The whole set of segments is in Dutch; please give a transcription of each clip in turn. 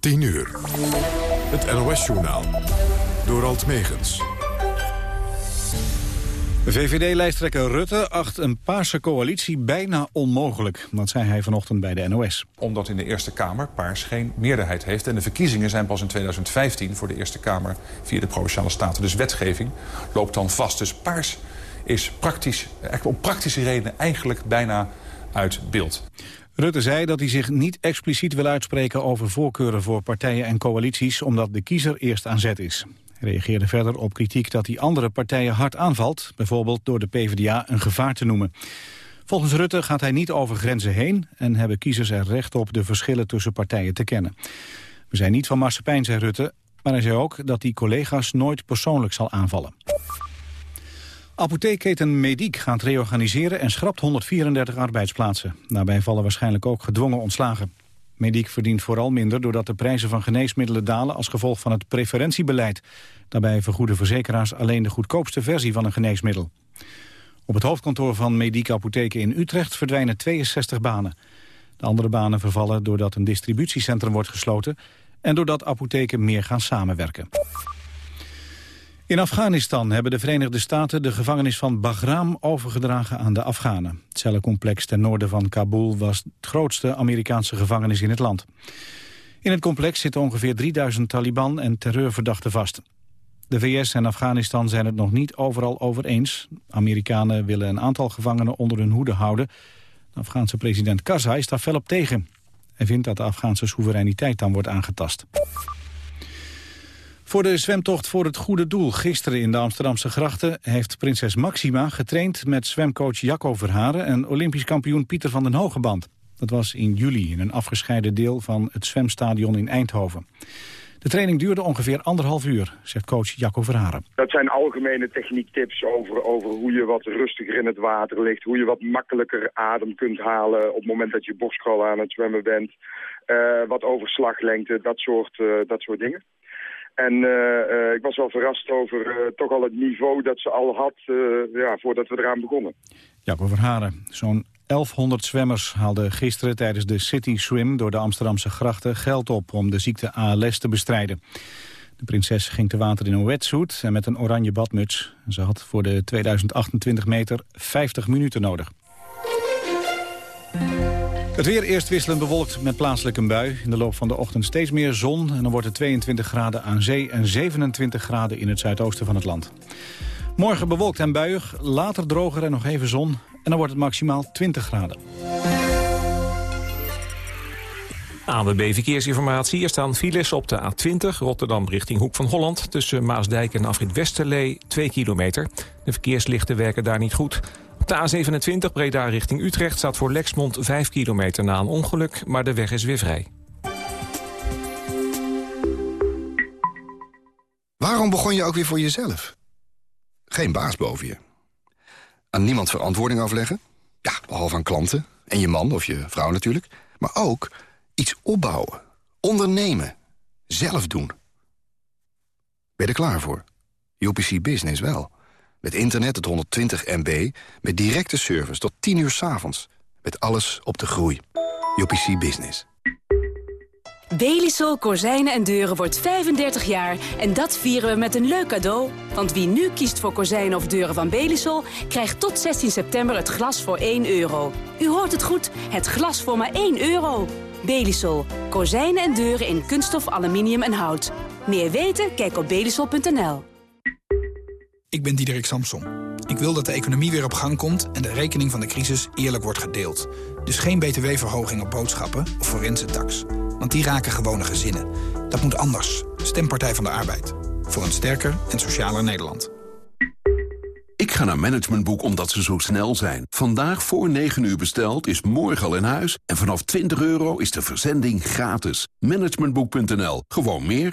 10 uur. Het NOS-journaal. Door Alt Megens. VVD-lijsttrekker Rutte acht een paarse coalitie bijna onmogelijk. Dat zei hij vanochtend bij de NOS. Omdat in de Eerste Kamer paars geen meerderheid heeft. En de verkiezingen zijn pas in 2015 voor de Eerste Kamer via de Provinciale Staten. Dus wetgeving loopt dan vast. Dus paars is praktisch, om praktische redenen eigenlijk bijna uit beeld. Rutte zei dat hij zich niet expliciet wil uitspreken over voorkeuren voor partijen en coalities, omdat de kiezer eerst aan zet is. Hij reageerde verder op kritiek dat hij andere partijen hard aanvalt, bijvoorbeeld door de PvdA een gevaar te noemen. Volgens Rutte gaat hij niet over grenzen heen en hebben kiezers er recht op de verschillen tussen partijen te kennen. We zijn niet van marsepein, zei Rutte, maar hij zei ook dat hij collega's nooit persoonlijk zal aanvallen. Apotheekketen Mediek gaat reorganiseren en schrapt 134 arbeidsplaatsen. Daarbij vallen waarschijnlijk ook gedwongen ontslagen. Mediek verdient vooral minder doordat de prijzen van geneesmiddelen dalen als gevolg van het preferentiebeleid. Daarbij vergoeden verzekeraars alleen de goedkoopste versie van een geneesmiddel. Op het hoofdkantoor van Mediek Apotheken in Utrecht verdwijnen 62 banen. De andere banen vervallen doordat een distributiecentrum wordt gesloten en doordat apotheken meer gaan samenwerken. In Afghanistan hebben de Verenigde Staten de gevangenis van Bagram overgedragen aan de Afghanen. Het cellencomplex ten noorden van Kabul was het grootste Amerikaanse gevangenis in het land. In het complex zitten ongeveer 3000 Taliban en terreurverdachten vast. De VS en Afghanistan zijn het nog niet overal over eens. Amerikanen willen een aantal gevangenen onder hun hoede houden. De Afghaanse president Karzai staat fel op tegen. Hij vindt dat de Afghaanse soevereiniteit dan wordt aangetast. Voor de zwemtocht voor het goede doel gisteren in de Amsterdamse grachten... heeft prinses Maxima getraind met zwemcoach Jacco Verharen... en olympisch kampioen Pieter van den Hogeband. Dat was in juli in een afgescheiden deel van het zwemstadion in Eindhoven. De training duurde ongeveer anderhalf uur, zegt coach Jacco Verharen. Dat zijn algemene techniektips over, over hoe je wat rustiger in het water ligt... hoe je wat makkelijker adem kunt halen op het moment dat je borstschal aan het zwemmen bent... Uh, wat overslaglengte, dat soort, uh, dat soort dingen. En uh, ik was wel verrast over uh, toch al het niveau dat ze al had ja, voordat we eraan begonnen. Jacob Verharen, zo'n 1100 zwemmers haalden gisteren tijdens de City Swim door de Amsterdamse grachten geld op om de ziekte ALS te bestrijden. De prinses ging te water in een wetsuit en met een oranje badmuts. Ze had voor de 2028 meter 50 minuten nodig. Het weer eerst wisselend bewolkt met plaatselijk een bui. In de loop van de ochtend steeds meer zon en dan wordt het 22 graden aan zee... en 27 graden in het zuidoosten van het land. Morgen bewolkt en buiig, later droger en nog even zon... en dan wordt het maximaal 20 graden. ANWB Verkeersinformatie. Er staan files op de A20 Rotterdam richting Hoek van Holland... tussen Maasdijk en Afrit Westerlee, 2 kilometer. De verkeerslichten werken daar niet goed... De A27 Breda richting Utrecht staat voor Lexmond 5 kilometer na een ongeluk, maar de weg is weer vrij. Waarom begon je ook weer voor jezelf? Geen baas boven je. Aan niemand verantwoording afleggen? Ja, behalve aan klanten. En je man of je vrouw natuurlijk. Maar ook iets opbouwen. Ondernemen. Zelf doen. Ben je er klaar voor? UPC Business wel. Met internet tot 120 MB, met directe service tot 10 uur s avonds. Met alles op de groei. UPC Business. Belisol Kozijnen en Deuren wordt 35 jaar en dat vieren we met een leuk cadeau. Want wie nu kiest voor kozijnen of deuren van Belisol... krijgt tot 16 september het glas voor 1 euro. U hoort het goed, het glas voor maar 1 euro. Belisol. Kozijnen en deuren in kunststof, aluminium en hout. Meer weten? Kijk op belisol.nl. Ik ben Diederik Samson. Ik wil dat de economie weer op gang komt en de rekening van de crisis eerlijk wordt gedeeld. Dus geen btw-verhoging op boodschappen of forense tax. Want die raken gewone gezinnen. Dat moet anders. Stem Partij van de Arbeid. Voor een sterker en socialer Nederland. Ik ga naar Managementboek omdat ze zo snel zijn. Vandaag voor 9 uur besteld is morgen al in huis. En vanaf 20 euro is de verzending gratis. Managementboek.nl. Gewoon meer.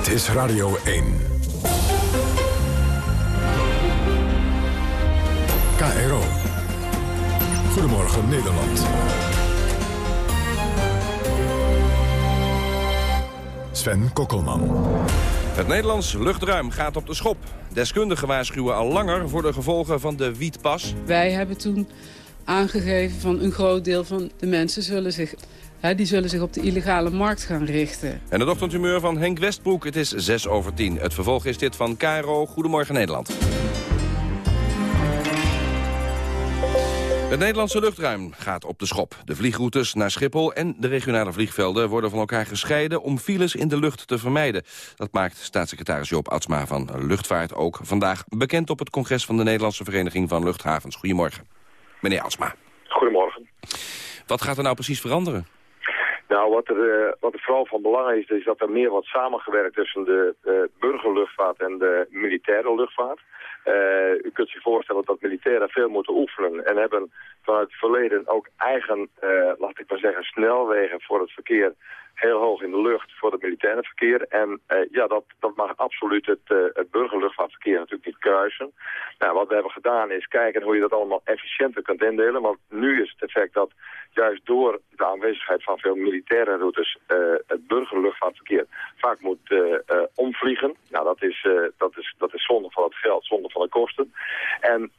Dit is Radio 1. KRO. Goedemorgen Nederland. Sven Kokkelman. Het Nederlands luchtruim gaat op de schop. Deskundigen waarschuwen al langer voor de gevolgen van de wietpas. Wij hebben toen aangegeven van een groot deel van de mensen zullen zich die zullen zich op de illegale markt gaan richten. En het ochtendhumeur van Henk Westbroek, het is 6 over 10. Het vervolg is dit van Caro. Goedemorgen Nederland. Het Nederlandse luchtruim gaat op de schop. De vliegroutes naar Schiphol en de regionale vliegvelden worden van elkaar gescheiden om files in de lucht te vermijden. Dat maakt staatssecretaris Joop Atsma van Luchtvaart ook vandaag bekend op het congres van de Nederlandse Vereniging van Luchthavens. Goedemorgen, meneer Atsma. Goedemorgen. Wat gaat er nou precies veranderen? Nou, wat er, uh, wat vooral van belang is, is dat er meer wordt samengewerkt tussen de burgerluchtvaart en de militaire luchtvaart. Uh, u kunt zich voorstellen dat militairen veel moeten oefenen en hebben vanuit het verleden ook eigen, laat ik maar zeggen, snelwegen voor het verkeer heel hoog in de lucht voor het militaire verkeer. En ja, dat, dat mag absoluut het, het burgerluchtvaartverkeer natuurlijk niet kruisen. Nou, wat we hebben gedaan is kijken hoe je dat allemaal efficiënter kunt indelen. Want nu is het effect dat juist door de aanwezigheid van veel militaire routes uh, het burgerluchtvaartverkeer vaak moet omvliegen. Nou, dat is, dat, is, dat is zonde van het geld, zonde van de kosten. En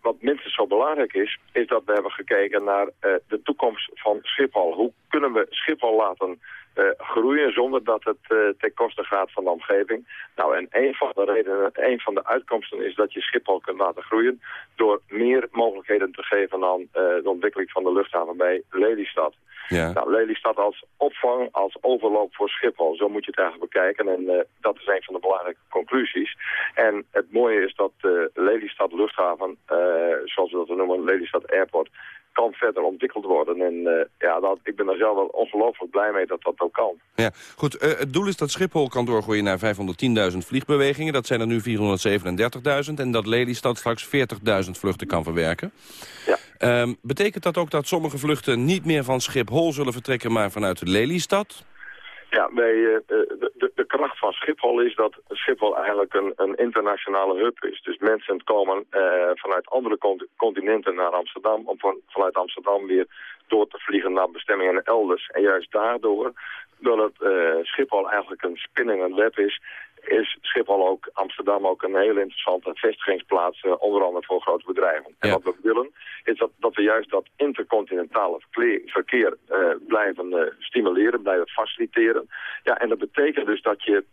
wat minstens zo belangrijk is, is dat we hebben gekeken naar de toekomst van Schiphol. Hoe kunnen we Schiphol laten uh, groeien zonder dat het uh, ten koste gaat van de omgeving. Nou, en een van de redenen, een van de uitkomsten is dat je Schiphol kunt laten groeien door meer mogelijkheden te geven aan uh, de ontwikkeling van de luchthaven bij Lelystad. Ja. Nou, Lelystad als opvang, als overloop voor Schiphol, zo moet je het eigenlijk bekijken. En dat is een van de belangrijke conclusies. En het mooie is dat Lelystad luchthaven, zoals we dat noemen, Lelystad Airport, kan verder ontwikkeld worden. En uh, ja, dat, ik ben daar zelf wel ongelooflijk blij mee dat dat ook kan. Ja, goed. Uh, het doel is dat Schiphol kan doorgroeien naar 510.000 vliegbewegingen. Dat zijn er nu 437.000. En dat Lelystad straks 40.000 vluchten kan verwerken. Ja. Um, betekent dat ook dat sommige vluchten niet meer van Schiphol zullen vertrekken, maar vanuit Lelystad? Ja, wij, uh, de, de, kracht van Schiphol is dat Schiphol eigenlijk een, een internationale hub is. Dus mensen komen uh, vanuit andere continenten naar Amsterdam... om van, vanuit Amsterdam weer door te vliegen naar bestemmingen elders. En juist daardoor, doordat uh, Schiphol eigenlijk een spinning een web is is Schiphol ook, Amsterdam ook een hele interessante vestigingsplaats, uh, onder andere voor grote bedrijven. En wat we willen, is dat, dat we juist dat intercontinentale verkeer, verkeer uh, blijven uh, stimuleren, blijven faciliteren. Ja, en dat betekent dus dat je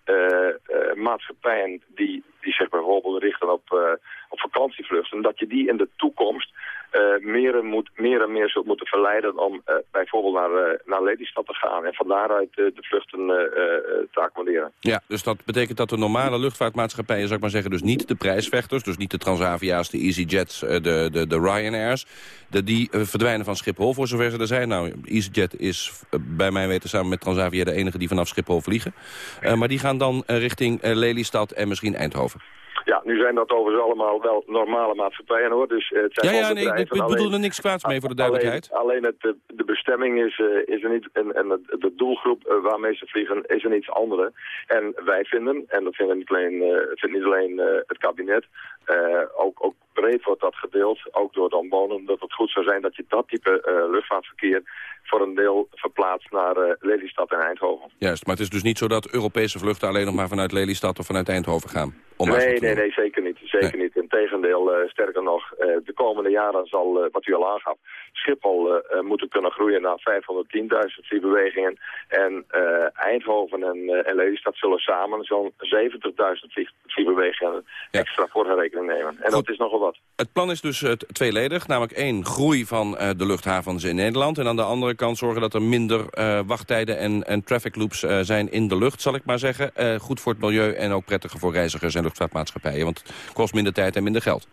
maatschappijen die, die zich bijvoorbeeld richten op, op vakantievluchten, dat je die in de toekomst meer, moet, meer en meer zult moeten verleiden om bijvoorbeeld naar, naar Lelystad te gaan en van daaruit de vluchten te accommoderen. Ja, dus dat betekent dat de normale luchtvaartmaatschappijen, zou ik maar zeggen, dus niet de prijsvechters, dus niet de Transavia's, de EasyJets, de, de, de Ryanairs, de, die verdwijnen van Schiphol voor zover ze er zijn. Nou, EasyJet is bij mijn weten samen met Transavia de enige die vanaf Schiphol vliegen. Uh, maar die gaan dan richting uh, Lelystad en misschien Eindhoven. Ja, nu zijn dat overigens allemaal wel normale maatschappijen hoor. Dus, het zijn ja, ja, nee, ik bedoel alleen, er niks kwaads mee voor de duidelijkheid. Alleen, alleen het, de bestemming is, uh, is er niet, en, en de, de doelgroep uh, waarmee ze vliegen is er iets andere. En wij vinden, en dat vinden niet alleen, uh, vindt niet alleen het kabinet, ook, ook breed wordt dat gedeeld, ook door de omwonenden, dat het goed zou zijn dat je dat type luchtvaartverkeer voor een deel verplaatst naar Lelystad en Eindhoven. Juist, maar het is dus niet zo dat Europese vluchten alleen nog maar vanuit Lelystad of vanuit Eindhoven gaan? Nee, nee, nee, zeker niet. zeker niet. Integendeel, uh, sterker nog, de komende jaren zal, wat u al aangaf, Schiphol moeten kunnen groeien naar 510.000 vliegbewegingen. En Eindhoven en, en Lelystad zullen samen zo'n 70.000 vliegbewegingen extra voor hun rekening nemen. En dat is nogal wat. Het plan is dus tweeledig, namelijk één, groei van de luchthavens in Nederland. En aan de andere kant zorgen dat er minder wachttijden en, en traffic loops zijn in de lucht, zal ik maar zeggen. goed voor het milieu en ook prettiger voor reizigers en luchtvaartmaatschappijen. Want het kost minder tijd en minder geld.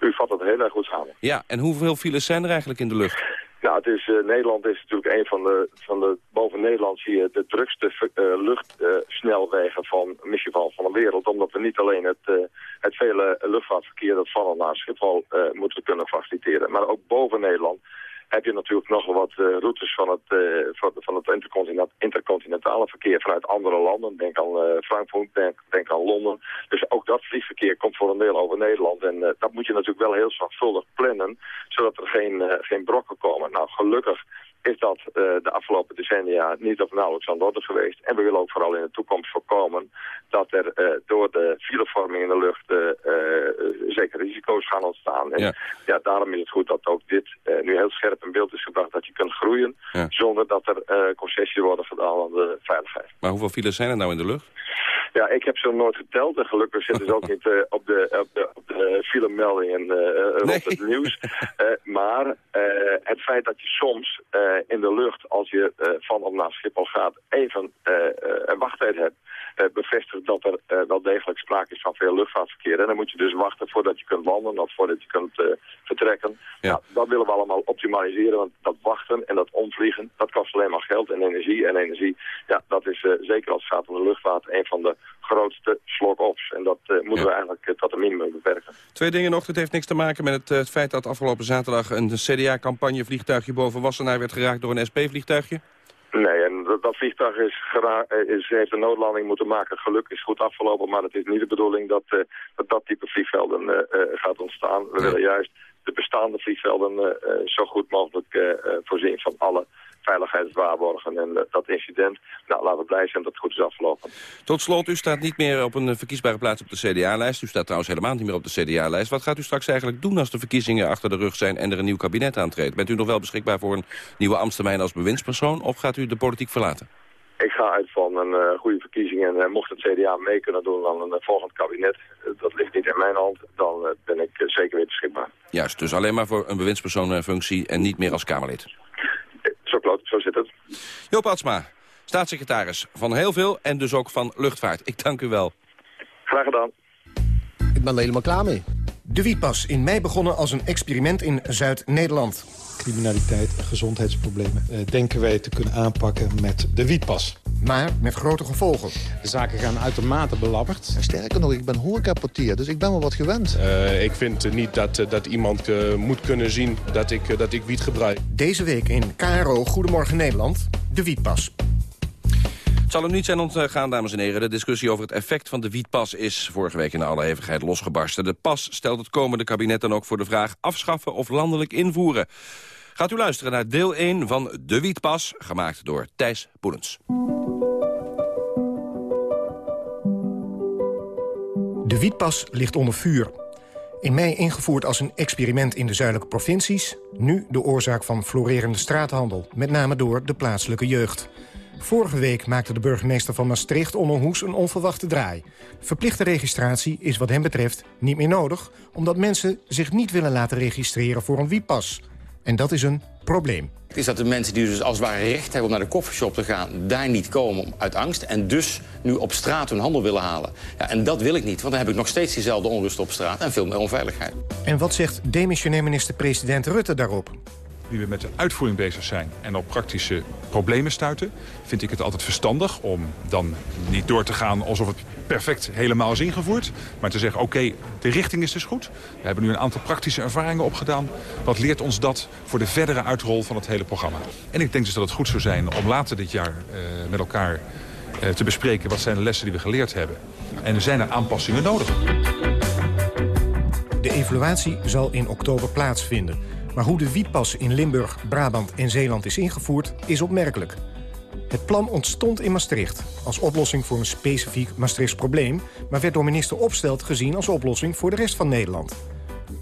U vat het heel erg goed samen. Ja, en hoeveel files zijn er eigenlijk in de lucht? Nou, het is, uh, Nederland is natuurlijk een van de, van de boven Nederland zie je de drukste uh, luchtsnelwegen uh, van, misschien van, van de wereld. Omdat we niet alleen het, het vele luchtvaartverkeer dat van naar Schiphol moeten kunnen faciliteren. Maar ook boven Nederland heb je natuurlijk nog wat uh, routes van het, uh, van, het intercontinent, intercontinentale verkeer vanuit andere landen. Denk aan uh, Frankfurt, denk, denk, aan Londen. Dus ook dat vliegverkeer komt voor een deel over Nederland. En dat moet je natuurlijk wel heel zorgvuldig plannen, zodat er geen, geen brokken komen. Nou, gelukkig is dat uh, de afgelopen decennia niet of nauwelijks aan de orde geweest. En we willen ook vooral in de toekomst voorkomen dat er uh, door de filevorming in de lucht uh, zeker risico's gaan ontstaan. En ja. ja. daarom is het goed dat ook dit nu heel scherp in beeld is gebracht dat je kunt groeien ja. zonder dat er concessies worden gedaan aan de veiligheid. Maar hoeveel files zijn er nou in de lucht? Ja, ik heb ze nooit geteld en gelukkig zitten ze ook niet uh, op de, op de, op de filemeldingen uh, rond het nieuws. Uh, maar het feit dat je soms in de lucht, als je van of naar Schiphol gaat, even een wachttijd hebt, bevestigt dat er wel degelijk sprake is van veel luchtvaartverkeer. En dan moet je dus wachten voordat je kunt landen of voordat je kunt vertrekken. Ja. Nou, dat willen we allemaal optimaliseren, want dat wachten en dat omvliegen, dat kost alleen maar geld en energie. En energie, ja, dat is zeker als het gaat om de luchtvaart een van de grootste slok-offs. En dat moeten ja. we eigenlijk tot een minimum beperken. Twee dingen nog. Het heeft niks te maken met het, het feit dat afgelopen zaterdag... een CDA-campagne vliegtuigje boven Wassenaar werd geraakt door een SP-vliegtuigje? Nee, en dat, dat vliegtuig is, is, heeft een noodlanding moeten maken. Geluk is goed afgelopen, maar het is niet de bedoeling dat dat, dat type vliegvelden gaat ontstaan. We willen juist de bestaande vliegvelden zo goed mogelijk voorzien van alle veiligheidswaarborgen en dat incident. Nou, laten we blij zijn dat het goed is afgelopen. Tot slot, u staat niet meer op een verkiesbare plaats op de CDA-lijst. U staat trouwens helemaal niet meer op de CDA-lijst. Wat gaat u straks eigenlijk doen als de verkiezingen achter de rug zijn... en er een nieuw kabinet aantreedt? Bent u nog wel beschikbaar voor een nieuwe ambtstermijn als bewindspersoon... of gaat u de politiek verlaten? Ik ga uit van een uh, goede verkiezing en uh, mocht het CDA mee kunnen doen aan een uh, volgend kabinet, dat ligt niet in mijn hand, dan ben ik zeker weer beschikbaar. Juist, dus alleen maar voor een bewindspersoon-functie en niet meer als Kamerlid. Zo, klopt, zo zit het. Joop Atsma, staatssecretaris van heel veel en dus ook van luchtvaart. Ik dank u wel. Graag gedaan. Ik ben er helemaal klaar mee. De Wietpas, in mei begonnen als een experiment in Zuid-Nederland. Criminaliteit en gezondheidsproblemen eh, denken wij te kunnen aanpakken met de Wietpas. Maar met grote gevolgen. De zaken gaan uitermate belabberd. Sterker nog, ik ben horecaportier, dus ik ben wel wat gewend. Uh, ik vind niet dat, uh, dat iemand moet kunnen zien dat ik, dat ik wiet gebruik. Deze week in KRO Goedemorgen Nederland, de Wietpas. Het zal hem niet zijn ontgaan, dames en heren. De discussie over het effect van de wietpas is vorige week in alle hevigheid losgebarsten. De pas stelt het komende kabinet dan ook voor de vraag afschaffen of landelijk invoeren. Gaat u luisteren naar deel 1 van De Wietpas, gemaakt door Thijs Poelens. De wietpas ligt onder vuur. In mei ingevoerd als een experiment in de zuidelijke provincies... nu de oorzaak van florerende straathandel, met name door de plaatselijke jeugd. Vorige week maakte de burgemeester van Maastricht Onno Hoes een onverwachte draai. Verplichte registratie is wat hem betreft niet meer nodig... omdat mensen zich niet willen laten registreren voor een wietpas. En dat is een probleem. Het is dat de mensen die dus als het ware recht hebben om naar de koffieshop te gaan... daar niet komen uit angst en dus nu op straat hun handel willen halen. Ja, en dat wil ik niet, want dan heb ik nog steeds diezelfde onrust op straat... en veel meer onveiligheid. En wat zegt demissionair minister-president Rutte daarop? Nu we met de uitvoering bezig zijn en op praktische problemen stuiten... vind ik het altijd verstandig om dan niet door te gaan alsof het perfect helemaal is ingevoerd. Maar te zeggen, oké, de richting is dus goed. We hebben nu een aantal praktische ervaringen opgedaan. Wat leert ons dat voor de verdere uitrol van het hele programma? En ik denk dus dat het goed zou zijn om later dit jaar uh, met elkaar uh, te bespreken... wat zijn de lessen die we geleerd hebben. En zijn er aanpassingen nodig. De evaluatie zal in oktober plaatsvinden... Maar hoe de wietpas in Limburg, Brabant en Zeeland is ingevoerd, is opmerkelijk. Het plan ontstond in Maastricht als oplossing voor een specifiek Maastrichts probleem... maar werd door minister Opstelt gezien als oplossing voor de rest van Nederland.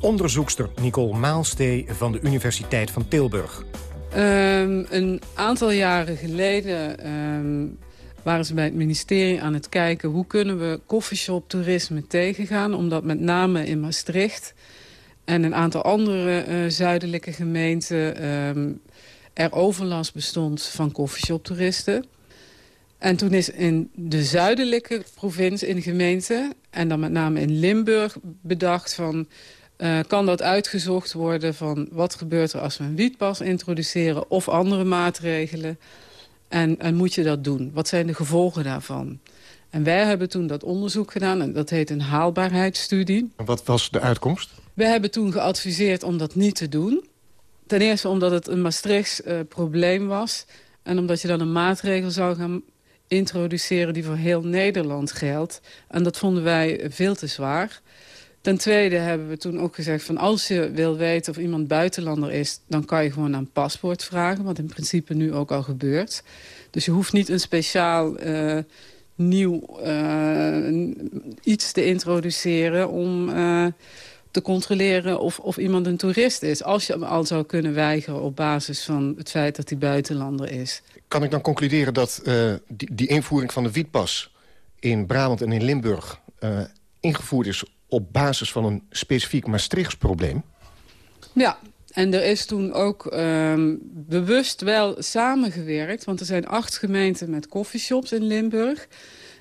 Onderzoekster Nicole Maalstee van de Universiteit van Tilburg. Ehm, een aantal jaren geleden ehm, waren ze bij het ministerie aan het kijken... hoe kunnen we coffeeshop-toerisme tegengaan. Omdat met name in Maastricht en een aantal andere uh, zuidelijke gemeenten... Ehm, er overlast bestond van coffeeshop-toeristen. En toen is in de zuidelijke provincie, in de gemeente... en dan met name in Limburg bedacht van... Uh, kan dat uitgezocht worden van wat gebeurt er als we een wietpas introduceren... of andere maatregelen. En, en moet je dat doen? Wat zijn de gevolgen daarvan? En wij hebben toen dat onderzoek gedaan en dat heet een haalbaarheidsstudie. Wat was de uitkomst? We hebben toen geadviseerd om dat niet te doen. Ten eerste omdat het een Maastrichts uh, probleem was. En omdat je dan een maatregel zou gaan introduceren die voor heel Nederland geldt. En dat vonden wij veel te zwaar. Ten tweede hebben we toen ook gezegd van als je wil weten of iemand buitenlander is... dan kan je gewoon een paspoort vragen, wat in principe nu ook al gebeurt. Dus je hoeft niet een speciaal uh, nieuw uh, iets te introduceren om... te controleren of, of iemand een toerist is. Als je hem al zou kunnen weigeren op basis van het feit dat hij buitenlander is. Kan ik dan concluderen dat uh, die, die, invoering van de wietpas... in Brabant en in Limburg uh, ingevoerd is op basis van een specifiek Maastrichts probleem? Ja, en er is toen ook um, bewust wel samengewerkt. Want er zijn acht gemeenten met coffeeshops in Limburg.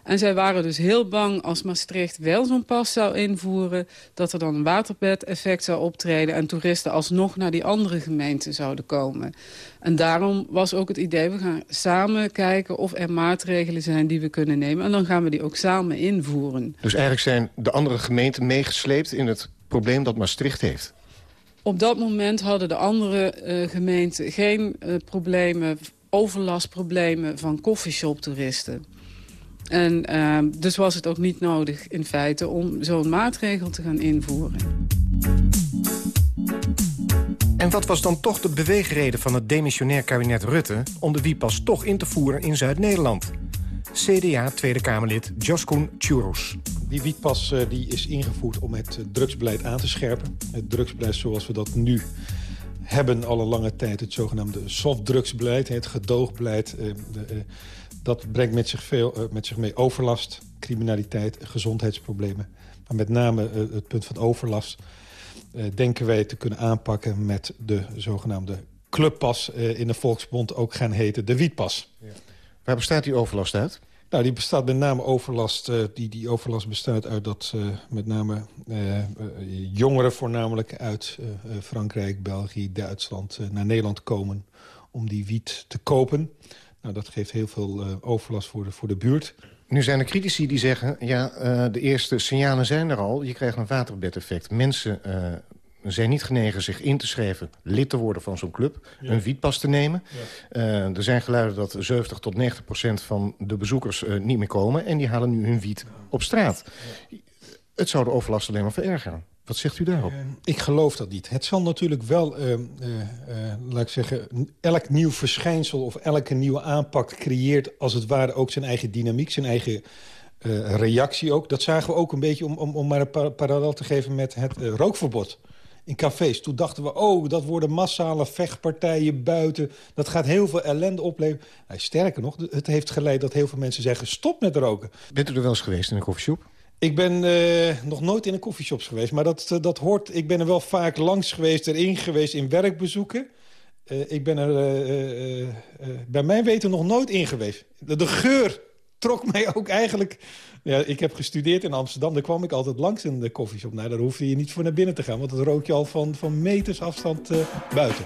En zij waren dus heel bang als Maastricht wel zo'n pas zou invoeren... dat er dan een waterbed-effect zou optreden... en toeristen alsnog naar die andere gemeenten zouden komen. En daarom was ook het idee, we gaan samen kijken of er maatregelen zijn die we kunnen nemen. En dan gaan we die ook samen invoeren. Dus eigenlijk zijn de andere gemeenten meegesleept in het probleem dat Maastricht heeft? Op dat moment hadden de andere uh, gemeenten geen uh, problemen, overlastproblemen van coffeeshop-toeristen. En uh, dus was het ook niet nodig in feite om zo'n maatregel te gaan invoeren. En wat was dan toch de beweegreden van het demissionair kabinet Rutte... om de wiepas toch in te voeren in Zuid-Nederland? CDA Tweede Kamerlid Joskun Churros. Die wietpas uh, die is ingevoerd om het drugsbeleid aan te scherpen. Het drugsbeleid zoals we dat nu hebben al een lange tijd. Het zogenaamde softdrugsbeleid, het gedoogbeleid... Uh, de, dat brengt met zich, veel, uh, met zich mee overlast, criminaliteit, gezondheidsproblemen. Maar met name uh, het punt van overlast uh, denken wij te kunnen aanpakken... met de zogenaamde clubpas, in de Volksbond ook gaan heten de wietpas. Ja. Waar bestaat die overlast uit? Nou, die bestaat met name overlast. die, die overlast bestaat uit dat met name jongeren voornamelijk uit Frankrijk, België, Duitsland naar Nederland komen om die wiet te kopen. Nou, dat geeft heel veel uh, overlast voor de, voor de buurt. Nu zijn er critici die zeggen... ja, uh, de eerste signalen zijn er al. Je krijgt een waterbedeffect. Mensen uh, zijn niet genegen zich in te schrijven... lid te worden van zo'n club, ja. een wietpas te nemen. Ja. er zijn geluiden dat 70 tot 90 procent van de bezoekers niet meer komen... en die halen nu hun wiet op straat. Ja. Het zou de overlast alleen maar verergeren. Wat zegt u daarop? Uh, ik geloof dat niet. Het zal natuurlijk wel, uh, uh, laat ik zeggen... elk nieuw verschijnsel of elke nieuwe aanpak creëert... als het ware ook zijn eigen dynamiek, zijn eigen reactie ook. Dat zagen we ook een beetje, om, om, om maar een par parallel te geven... met het rookverbod in cafés. Toen dachten we, oh, dat worden massale vechtpartijen buiten. Dat gaat heel veel ellende opleveren. Nou, sterker nog, het heeft geleid dat heel veel mensen zeggen... stop met roken. Bent u er wel eens geweest in een koffieshop? Ik ben uh, nog nooit in een koffieshops geweest. Maar dat, uh, dat hoort... Ik ben er wel vaak langs geweest, erin geweest in werkbezoeken. Uh, ik ben er bij mijn weten nog nooit in geweest. De, de, geur trok mij ook eigenlijk... Ja, ik heb gestudeerd in Amsterdam. Daar kwam ik altijd langs in de koffieshop. Nou, daar hoefde je niet voor naar binnen te gaan. Want dat rook je al van, van meters afstand buiten.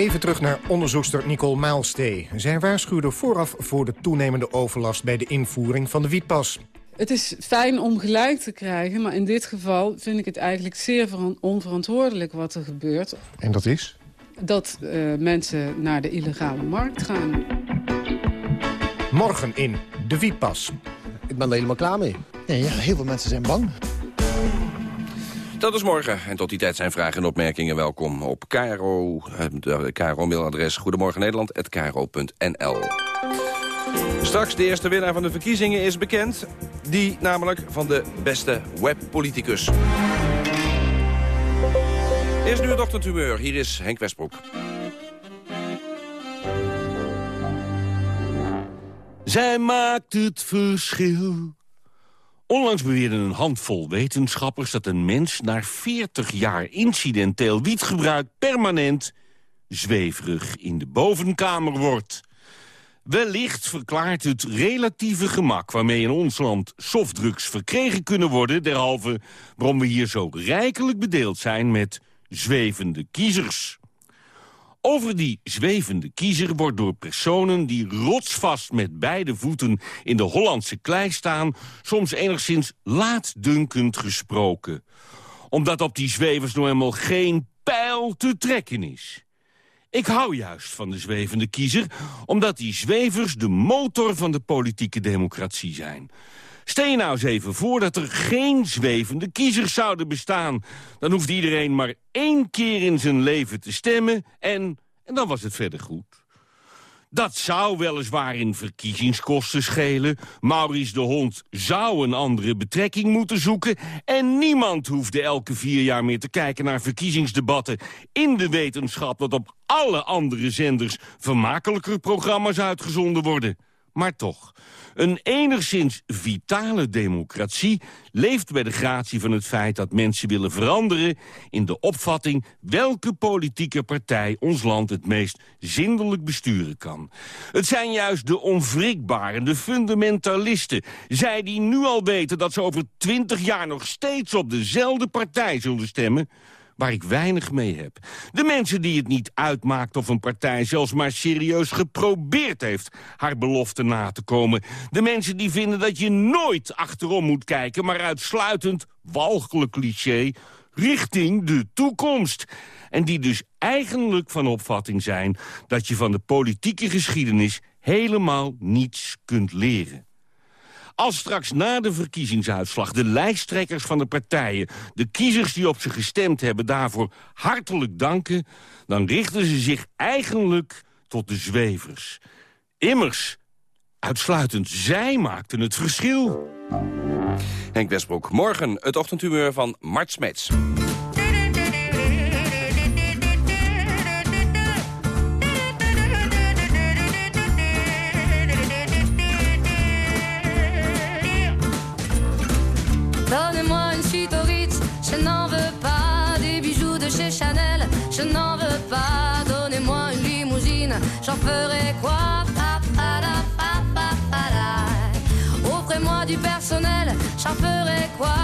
Even terug naar onderzoekster Nicole Maalstee. Zij waarschuwde vooraf voor de toenemende overlast... bij de invoering van de wietpas. Het is fijn om gelijk te krijgen, maar in dit geval vind ik het eigenlijk zeer onverantwoordelijk wat er gebeurt. En dat is? Dat uh, mensen naar de illegale markt gaan. Morgen in De Wietpas. Ik ben er helemaal klaar mee. Ja, ja, heel veel mensen zijn bang. Dat is morgen. En tot die tijd zijn vragen en opmerkingen welkom op KRO, het KRO-mailadres Goedemorgen Nederland, Straks de eerste winnaar van de verkiezingen is bekend. Die namelijk van de beste webpoliticus. Eerst nu het ochtendhumeur. Hier is Henk Westbroek. Zij maakt het verschil. Onlangs beweerde een handvol wetenschappers dat een mens... na 40 jaar incidenteel wietgebruik permanent zweverig in de bovenkamer wordt. Wellicht verklaart het relatieve gemak waarmee in ons land softdrugs verkregen kunnen worden... derhalve waarom we hier zo rijkelijk bedeeld zijn met zwevende kiezers. Over die zwevende kiezer wordt door personen die rotsvast met beide voeten in de Hollandse klei staan, soms enigszins laatdunkend gesproken. Omdat op die zwevers nou helemaal geen pijl te trekken is. Ik hou juist van de zwevende kiezer, omdat die zwevers de motor van de politieke democratie zijn. Stel nou eens even voor dat er geen zwevende kiezers zouden bestaan. Dan hoeft iedereen maar één keer in zijn leven te stemmen en, en dan was het verder goed. Dat zou weliswaar in verkiezingskosten schelen. Maurice de Hond zou een andere betrekking moeten zoeken... en niemand hoefde elke vier jaar meer te kijken naar verkiezingsdebatten... in de wetenschap dat op alle andere zenders vermakelijker programma's uitgezonden worden. Maar toch, een enigszins vitale democratie leeft bij de gratie van het feit dat mensen willen veranderen in de opvatting welke politieke partij ons land het meest zindelijk besturen kan. Het zijn juist de onwrikbaren, de fundamentalisten, zij die nu al weten dat ze over twintig jaar nog steeds op dezelfde partij zullen stemmen, waar ik weinig mee heb. De mensen die het niet uitmaakt of een partij zelfs maar serieus geprobeerd heeft haar belofte na te komen. De mensen die vinden dat je nooit achterom moet kijken, maar uitsluitend, walgelijk cliché, richting de toekomst. En die dus eigenlijk van opvatting zijn dat je van de politieke geschiedenis helemaal niets kunt leren. Als straks na de verkiezingsuitslag de lijsttrekkers van de partijen... de kiezers die op ze gestemd hebben daarvoor hartelijk danken... dan richten ze zich eigenlijk tot de zwevers. Immers, uitsluitend zij maakten het verschil. Henk Westbroek, morgen het ochtendhumeur van Mart Smeets. J'en ferai quoi? Offrez-moi du personnel, j'en ferai quoi?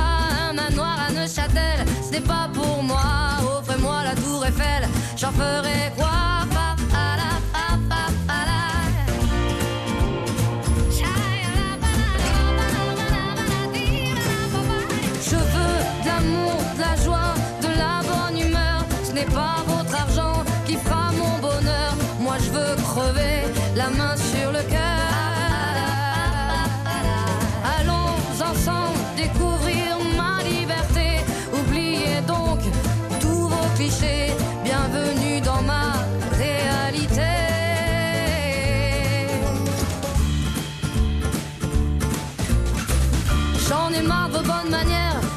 Un manoir à Neuchâtel, ce n'est pas pour moi. Offrez-moi la tour Eiffel, j'en ferai quoi?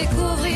découvrir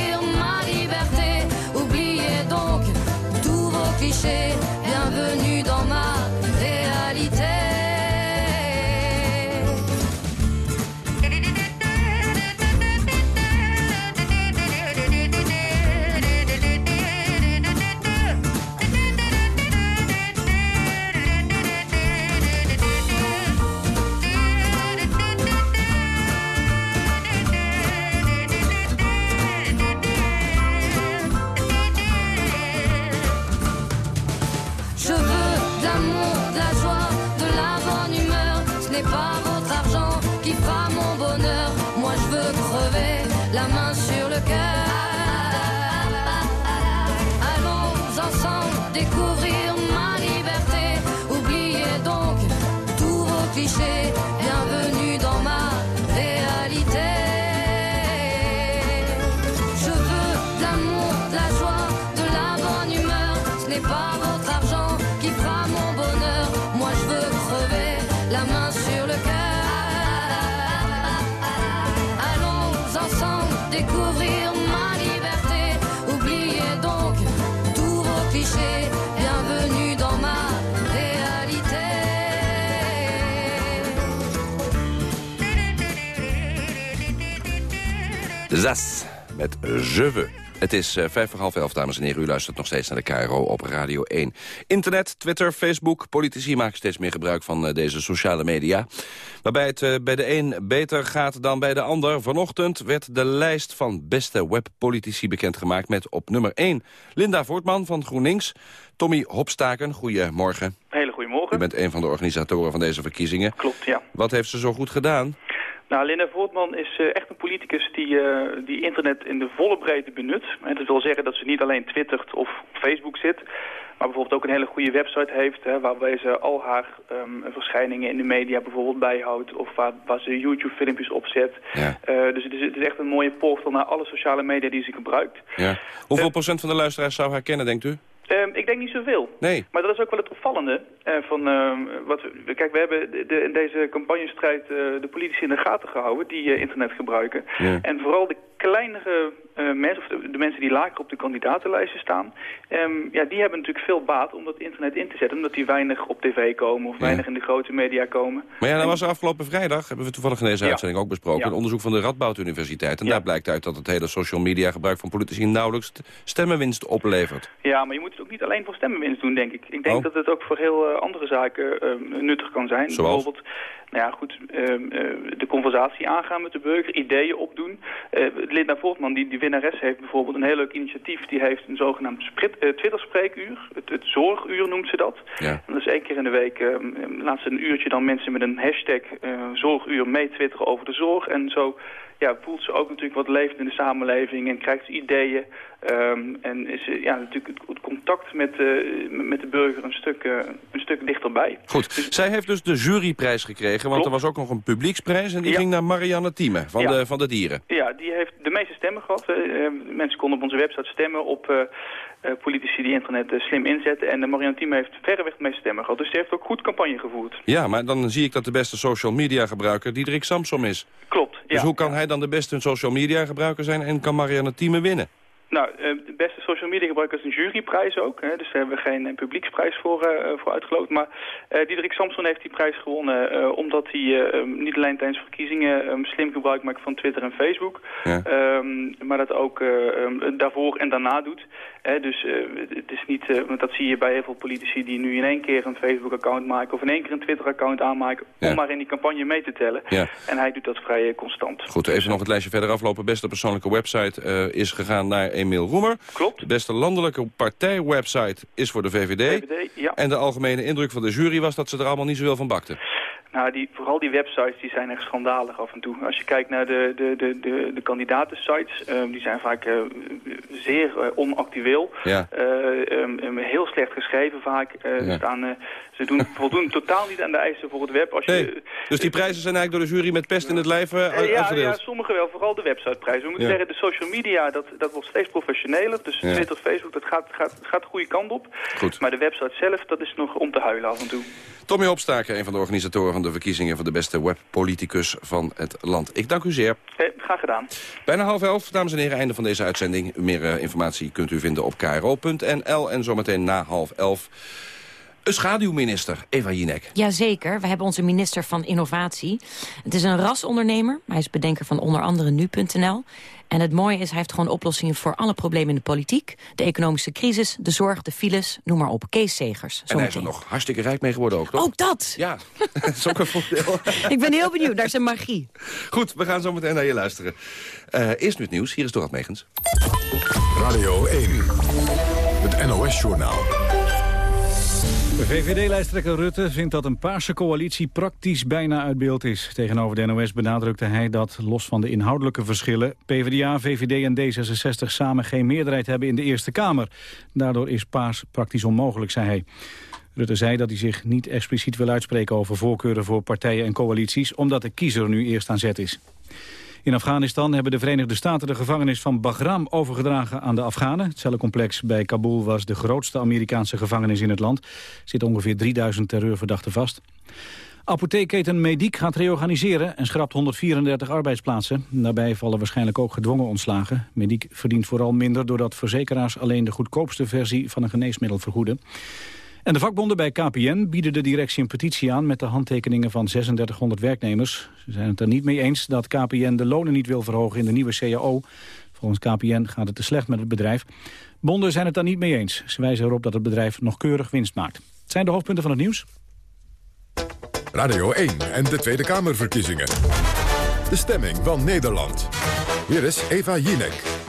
Veux. Het is eh, vijf voor half elf, dames en heren. U luistert nog steeds naar de KRO op Radio 1. Internet, Twitter, Facebook. Politici maken steeds meer gebruik van eh, deze sociale media. Waarbij het eh, bij de een beter gaat dan bij de ander. Vanochtend werd de lijst van beste webpolitici bekendgemaakt... met op nummer 1 Linda Voortman van GroenLinks. Tommy Hopstaken, goedemorgen. Hele goedemorgen. U bent een van de organisatoren van deze verkiezingen. Klopt, ja. Wat heeft ze zo goed gedaan? Nou, Linda Voortman is eh, echt een politicus die, eh, die internet in de volle breedte benut. En dat wil zeggen dat ze niet alleen twittert of op Facebook zit... maar bijvoorbeeld ook een hele goede website heeft... Hè, waarbij ze al haar ehm, verschijningen in de media bijvoorbeeld bijhoudt... of waar, waar ze YouTube-filmpjes opzet. Ja. Eh, dus het is, het is echt een mooie portal naar alle sociale media die ze gebruikt. Ja. Hoeveel procent van de luisteraars zou haar kennen, denkt u? Ehm, ik denk niet zoveel. Nee. Maar dat is ook wel het opvallende. eh, van, ehm, wat we, kijk, we hebben de, in deze campagnestrijd eh, de politici in de gaten gehouden die eh, internet gebruiken. Ja. En vooral de kleinere eh, mensen, of de, de mensen die lager op de kandidatenlijsten staan, ehm, ja, die hebben natuurlijk veel baat om dat internet in te zetten. Omdat die weinig op tv komen of weinig in de grote media komen. Maar ja, dan was er afgelopen vrijdag, hebben we toevallig in deze Ja. uitzending ook besproken... Ja. een onderzoek van de Radboud Universiteit. En daar blijkt uit dat het hele social media gebruik van politici... nauwelijks st- stemmenwinst oplevert. Ja, maar je moet het ook niet alleen voor stemmenwinst doen, denk ik. Ik denk Oh. dat het ook voor heel eh, andere zaken eh, nuttig kan zijn. Zoals? Bijvoorbeeld, nou ja, goed, ehm, eh, de conversatie aangaan met de burger, ideeën opdoen. Linda Voortman, die, die winnares, heeft bijvoorbeeld een heel leuk initiatief. Die heeft een zogenaamd sprit, eh, Twitter-spreekuur. Het, het zorguur noemt ze dat. Ja. En dat is één keer in de week. ehm, laat ze een uurtje dan mensen met een hashtag eh, zorguur mee twitteren over de zorg. En zo ja, voelt ze ook natuurlijk wat leeft in de samenleving en krijgt ze ideeën. ehm, en is ze, ja, natuurlijk het, contact met, eh, met de burger een stuk, eh, een stuk dichterbij. Goed, zij heeft dus de juryprijs gekregen... want er was ook nog een publieksprijs... en die Ja. ging naar Marianne Thieme van, Ja. de, van de dieren. Ja, die heeft de meeste stemmen gehad. Eh, eh, mensen konden op onze website stemmen op politici die internet slim inzetten. En de Marianne Thieme heeft verreweg de meeste stemmen gehad. Dus die heeft ook goed campagne gevoerd. Ja, maar dan zie ik dat de beste social media gebruiker Diederik Samsom is. Klopt, Dus hoe kan hij dan de beste social media gebruiker zijn... en kan Marianne Thieme winnen? Nou, eh, de beste social media gebruiker is een juryprijs ook. Hè, dus daar hebben we geen eh, publieksprijs voor, eh, voor uitgeloot. Maar eh Diederik Samson heeft die prijs gewonnen omdat hij um, niet alleen tijdens verkiezingen um, slim gebruik maakt van Twitter en Facebook. Ja. Um, maar dat ook uh, daarvoor en daarna doet. Hè, dus uh, het is niet, uh, want dat zie je bij heel veel politici die nu in één keer een Facebook-account maken of in één keer een Twitter-account aanmaken Ja. om maar in die campagne mee te tellen. Ja. En hij doet dat vrij uh, constant. Goed, even nog het lijstje verder aflopen. Beste persoonlijke website is gegaan naar Emiel Roemer. Klopt. De beste landelijke partijwebsite is voor de VVD. VVD, ja. En de algemene indruk van de jury was dat ze er allemaal niet zoveel van bakten. Nou, die, vooral die websites die zijn echt schandalig af en toe. Als je kijkt naar de, de, de, de, de kandidatensites, uh, die zijn vaak uh, zeer uh, onactueel. Ja. Um, heel slecht geschreven vaak. Ja. Staan, ze doen, voldoen totaal niet aan de eisen voor het web. Als je, nee. Dus die prijzen zijn eigenlijk door de jury met pest in het lijf ja, uitgedeeld? Ja, sommige wel. Vooral de websiteprijzen. We moeten Ja. zeggen, de social media, dat, dat wordt steeds professioneler. Dus Ja. Twitter, Facebook, dat gaat, gaat, gaat de goede kant op. Goed. Maar de website zelf, dat is nog om te huilen af en toe. Tommy Hopstaken, een van de organisatoren van de verkiezingen... van de beste webpoliticus van het land. Ik dank u zeer. Eh, graag gedaan. Bijna half elf, dames en heren, einde van deze uitzending. Meer uh, informatie kunt u vinden op kro.nl en zometeen na half elf... Een schaduwminister, Eva Jinek. Jazeker, we hebben onze minister van Innovatie. Het is een rasondernemer, hij is bedenker van onder andere nu.nl. En het mooie is, hij heeft gewoon oplossingen voor alle problemen in de politiek. De economische crisis, de zorg, de files, noem maar op. Kees Segers. En hij is er nog hartstikke rijk mee geworden ook, toch? Ook dat! Ja, dat is ook een voordeel. Ik ben heel benieuwd naar zijn magie. Goed, we gaan zo meteen naar je luisteren. Uh, eerst nu het nieuws, hier is Dorad Megens. Radio 1, het NOS-journaal. VVD-lijsttrekker Rutte vindt dat een paarse coalitie praktisch bijna uit beeld is. Tegenover de NOS benadrukte hij dat, los van de inhoudelijke verschillen... PvdA, VVD en D66 samen geen meerderheid hebben in de Eerste Kamer. Daardoor is paars praktisch onmogelijk, zei hij. Rutte zei dat hij zich niet expliciet wil uitspreken over voorkeuren voor partijen en coalities... omdat de kiezer nu eerst aan zet is. In Afghanistan hebben de Verenigde Staten de gevangenis van Bagram overgedragen aan de Afghanen. Het cellencomplex bij Kabul was de grootste Amerikaanse gevangenis in het land. Er zitten ongeveer 3000 terreurverdachten vast. Apotheekketen Mediek gaat reorganiseren en schrapt 134 arbeidsplaatsen. Daarbij vallen waarschijnlijk ook gedwongen ontslagen. Mediek verdient vooral minder doordat verzekeraars alleen de goedkoopste versie van een geneesmiddel vergoeden. En de vakbonden bij KPN bieden de directie een petitie aan... met de handtekeningen van 3600 werknemers. Ze zijn het er niet mee eens dat KPN de lonen niet wil verhogen in de nieuwe CAO. Volgens KPN gaat het te slecht met het bedrijf. Bonden zijn het daar niet mee eens. Ze wijzen erop dat het bedrijf nog keurig winst maakt. Het zijn de hoofdpunten van het nieuws. Radio 1 en de Tweede Kamerverkiezingen. De stemming van Nederland. Hier is Eva Jinek.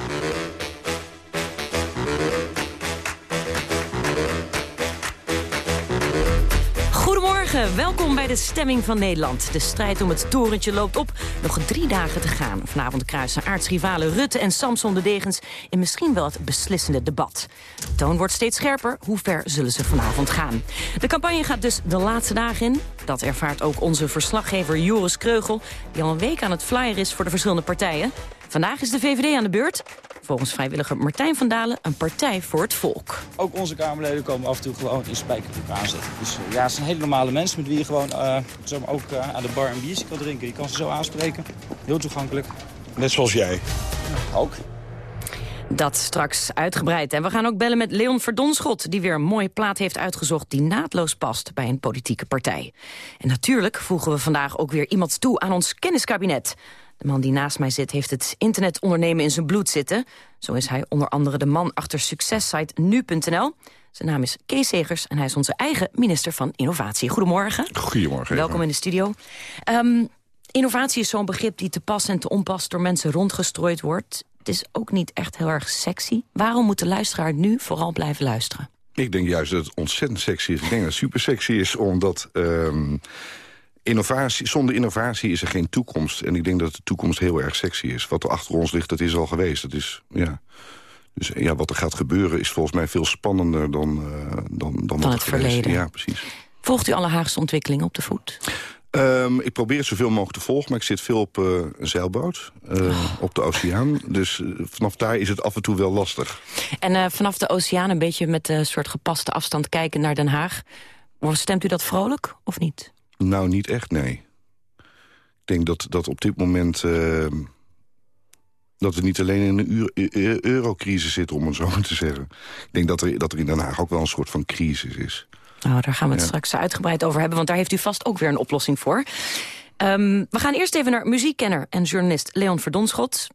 Welkom bij de Stemming van Nederland. De strijd om het torentje loopt op. Nog drie dagen te gaan. Vanavond kruisen aartsrivalen Rutte en Samson de Degens... in misschien wel het beslissende debat. De toon wordt steeds scherper. Hoe ver zullen ze vanavond gaan? De campagne gaat dus de laatste dagen in. Dat ervaart ook onze verslaggever Joris Kreugel... die al een week aan het flyer is voor de verschillende partijen. Vandaag is de VVD aan de beurt. Volgens vrijwilliger Martijn van Dalen een partij voor het volk. Ook onze Kamerleden komen af en toe gewoon in spijkerbroek aanzetten. Dus uh, ja, het zijn hele normale mensen met wie je gewoon uh, zomaar ook uh, aan de bar een biertje kan drinken. Je kan ze zo aanspreken. Heel toegankelijk. Net zoals jij. Ja, ook. Dat straks uitgebreid. En we gaan ook bellen met Leon Verdonschot... die weer een mooie plaat heeft uitgezocht die naadloos past bij een politieke partij. En natuurlijk voegen we vandaag ook weer iemand toe aan ons kenniskabinet. De man die naast mij zit heeft het internetondernemen in zijn bloed zitten. Zo is hij onder andere de man achter successite nu.nl. Zijn naam is Kees Segers en hij is onze eigen minister van Innovatie. Goedemorgen. Goedemorgen. Welkom in de studio. Um, innovatie is zo'n begrip die te pas en te onpas door mensen rondgestrooid wordt. Het is ook niet echt heel erg sexy. Waarom moet de luisteraar nu vooral blijven luisteren? Ik denk juist dat het ontzettend sexy is. Ik denk dat het super sexy is omdat... Um Innovatie, zonder innovatie is er geen toekomst. En ik denk dat de toekomst heel erg sexy is. Wat er achter ons ligt, dat is al geweest. Dat is, ja. Dus ja, wat er gaat gebeuren is volgens mij veel spannender dan, uh, dan, dan Van het verleden. Ja, precies. Volgt u alle Haagse ontwikkelingen op de voet? Um, ik probeer het zoveel mogelijk te volgen, maar ik zit veel op uh, een zeilboot, uh, oh. op de oceaan. Dus uh, vanaf daar is het af en toe wel lastig. En vanaf de oceaan een beetje met een soort gepaste afstand kijken naar Den Haag. Stemt u dat vrolijk of niet? Nou, niet echt, nee. Ik denk dat, dat op dit moment... Uh, dat we niet alleen in een e-, eurocrisis zitten, om het zo maar te zeggen. Ik denk dat er, dat er in Den Haag ook wel een soort van crisis is. Nou, daar gaan we het ja. straks uitgebreid over hebben... want daar heeft u vast ook weer een oplossing voor. Um, we gaan eerst even naar muziekkenner en journalist Leon Verdonschot.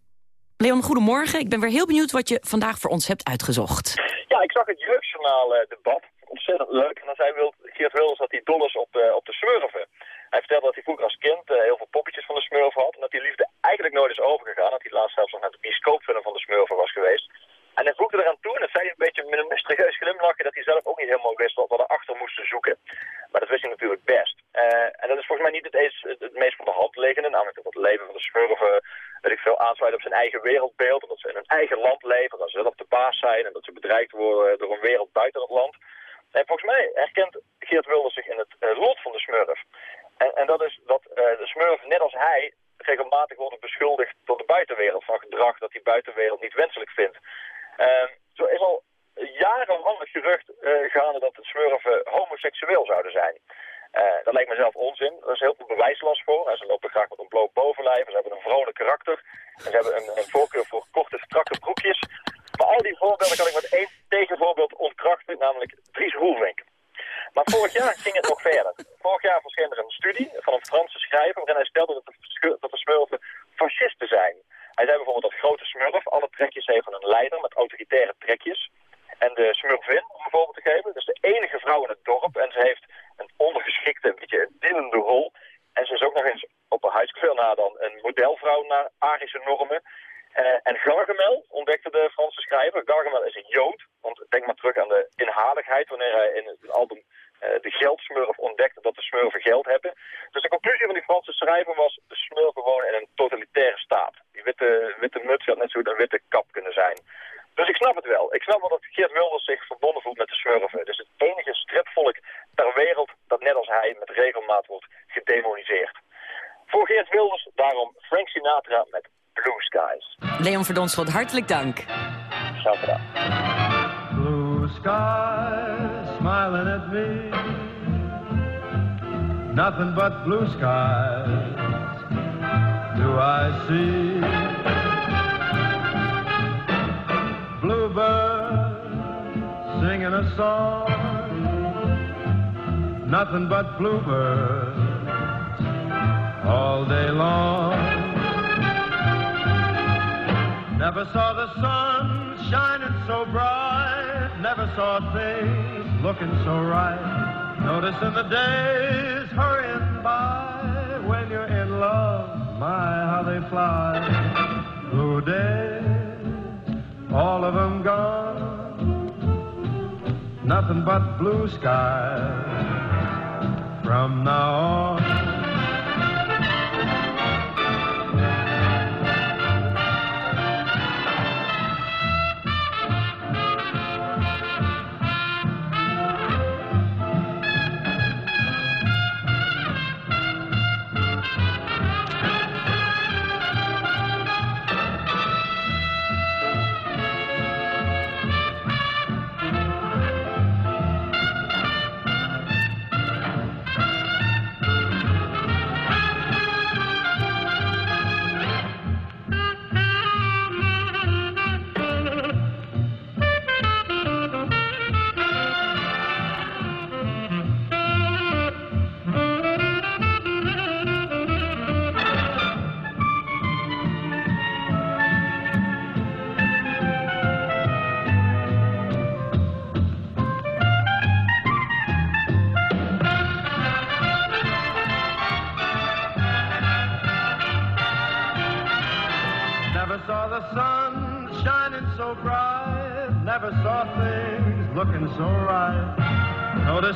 Leon, goedemorgen. Ik ben weer heel benieuwd wat je vandaag voor ons hebt uitgezocht. Ja, ik zag het jeugdjournaal-debat ontzettend leuk. En dan zei Wild, Geert Wilders dat hij dol is op de, op de smurfen. Hij vertelde dat hij vroeger als kind uh, heel veel poppetjes van de smurfen had. En dat die liefde eigenlijk nooit is overgegaan. Dat hij laatst zelfs nog naar de bioscoopfilm van de smurfen was geweest. En hij voegde eraan toe, en dat zei hij een beetje met een mysterieus glimlachje, dat hij zelf ook niet helemaal wist wat we erachter moesten zoeken. Maar dat wist hij natuurlijk best. Uh, en dat is volgens mij niet het, eens, het, meest van de hand liggende, namelijk dat het leven van de smurfen, weet ik veel, aansluit op zijn eigen wereldbeeld. En dat ze in hun eigen land leven, dat ze zelf de baas zijn en dat ze bedreigd worden door een wereld buiten het land. En volgens mij herkent Geert Wilders zich in het uh, lot van de smurf. En, en dat is dat uh, de smurf, net als hij, regelmatig wordt beschuldigd door de buitenwereld van gedrag dat die buitenwereld niet wenselijk vindt. Uh, zo is al jarenlang het gerucht uh, gaande dat de smurfen homoseksueel zouden zijn. dat lijkt me zelf onzin. Er is heel veel bewijslast voor. Ze lopen graag met een bloot bovenlijf. Ze hebben een vrolijk karakter. En ze hebben een, een voorkeur voor korte, strakke broekjes. Maar al die voorbeelden kan ik met één tegenvoorbeeld ontkrachten, namelijk Dries Roelvink. Maar vorig jaar ging het nog verder. Vorig jaar verscheen er een studie van een Franse schrijver waarin hij stelde dat de, dat smurfen fascisten zijn. Hij zei bijvoorbeeld dat grote smurf alle trekjes heeft van een leider met autoritaire trekjes. En de smurfin, om een voorbeeld te geven, dat is de enige vrouw in het dorp en ze heeft een ondergeschikte, een beetje een rol. En ze is ook nog eens op een huis na dan een modelvrouw naar Arische normen. Eh, en Gargamel ontdekte de Franse schrijver. Gargamel is een Jood, want denk maar terug aan de inhaligheid wanneer hij in het album eh, de geldsmurf ontdekte dat de smurfen geld hebben. Dus de conclusie van die Franse schrijver was, de smurfen wonen in een totalitaire staat. Die witte, witte muts had net zo een witte kap kunnen zijn. Dus ik snap het wel. Ik snap wel dat Geert Wilders zich verbonden voelt met de smurfen. Dus het enige stripvolk ter wereld dat net als hij met regelmaat wordt gedemoniseerd. Voor Geert Wilders daarom Frank Sinatra met Blue Skies. Leon Verdonschot, hartelijk dank. Graag gedaan. Blue skies smiling at me. Nothing but blue skies do I see. Bluebird singing a song. Nothing but bluebirds all day long. Never saw the sun shining so bright. Never saw things looking so right. Noticing the days hurrying by. When you're in love, my, how they fly. Blue days, all of them gone. Nothing but blue skies from now on.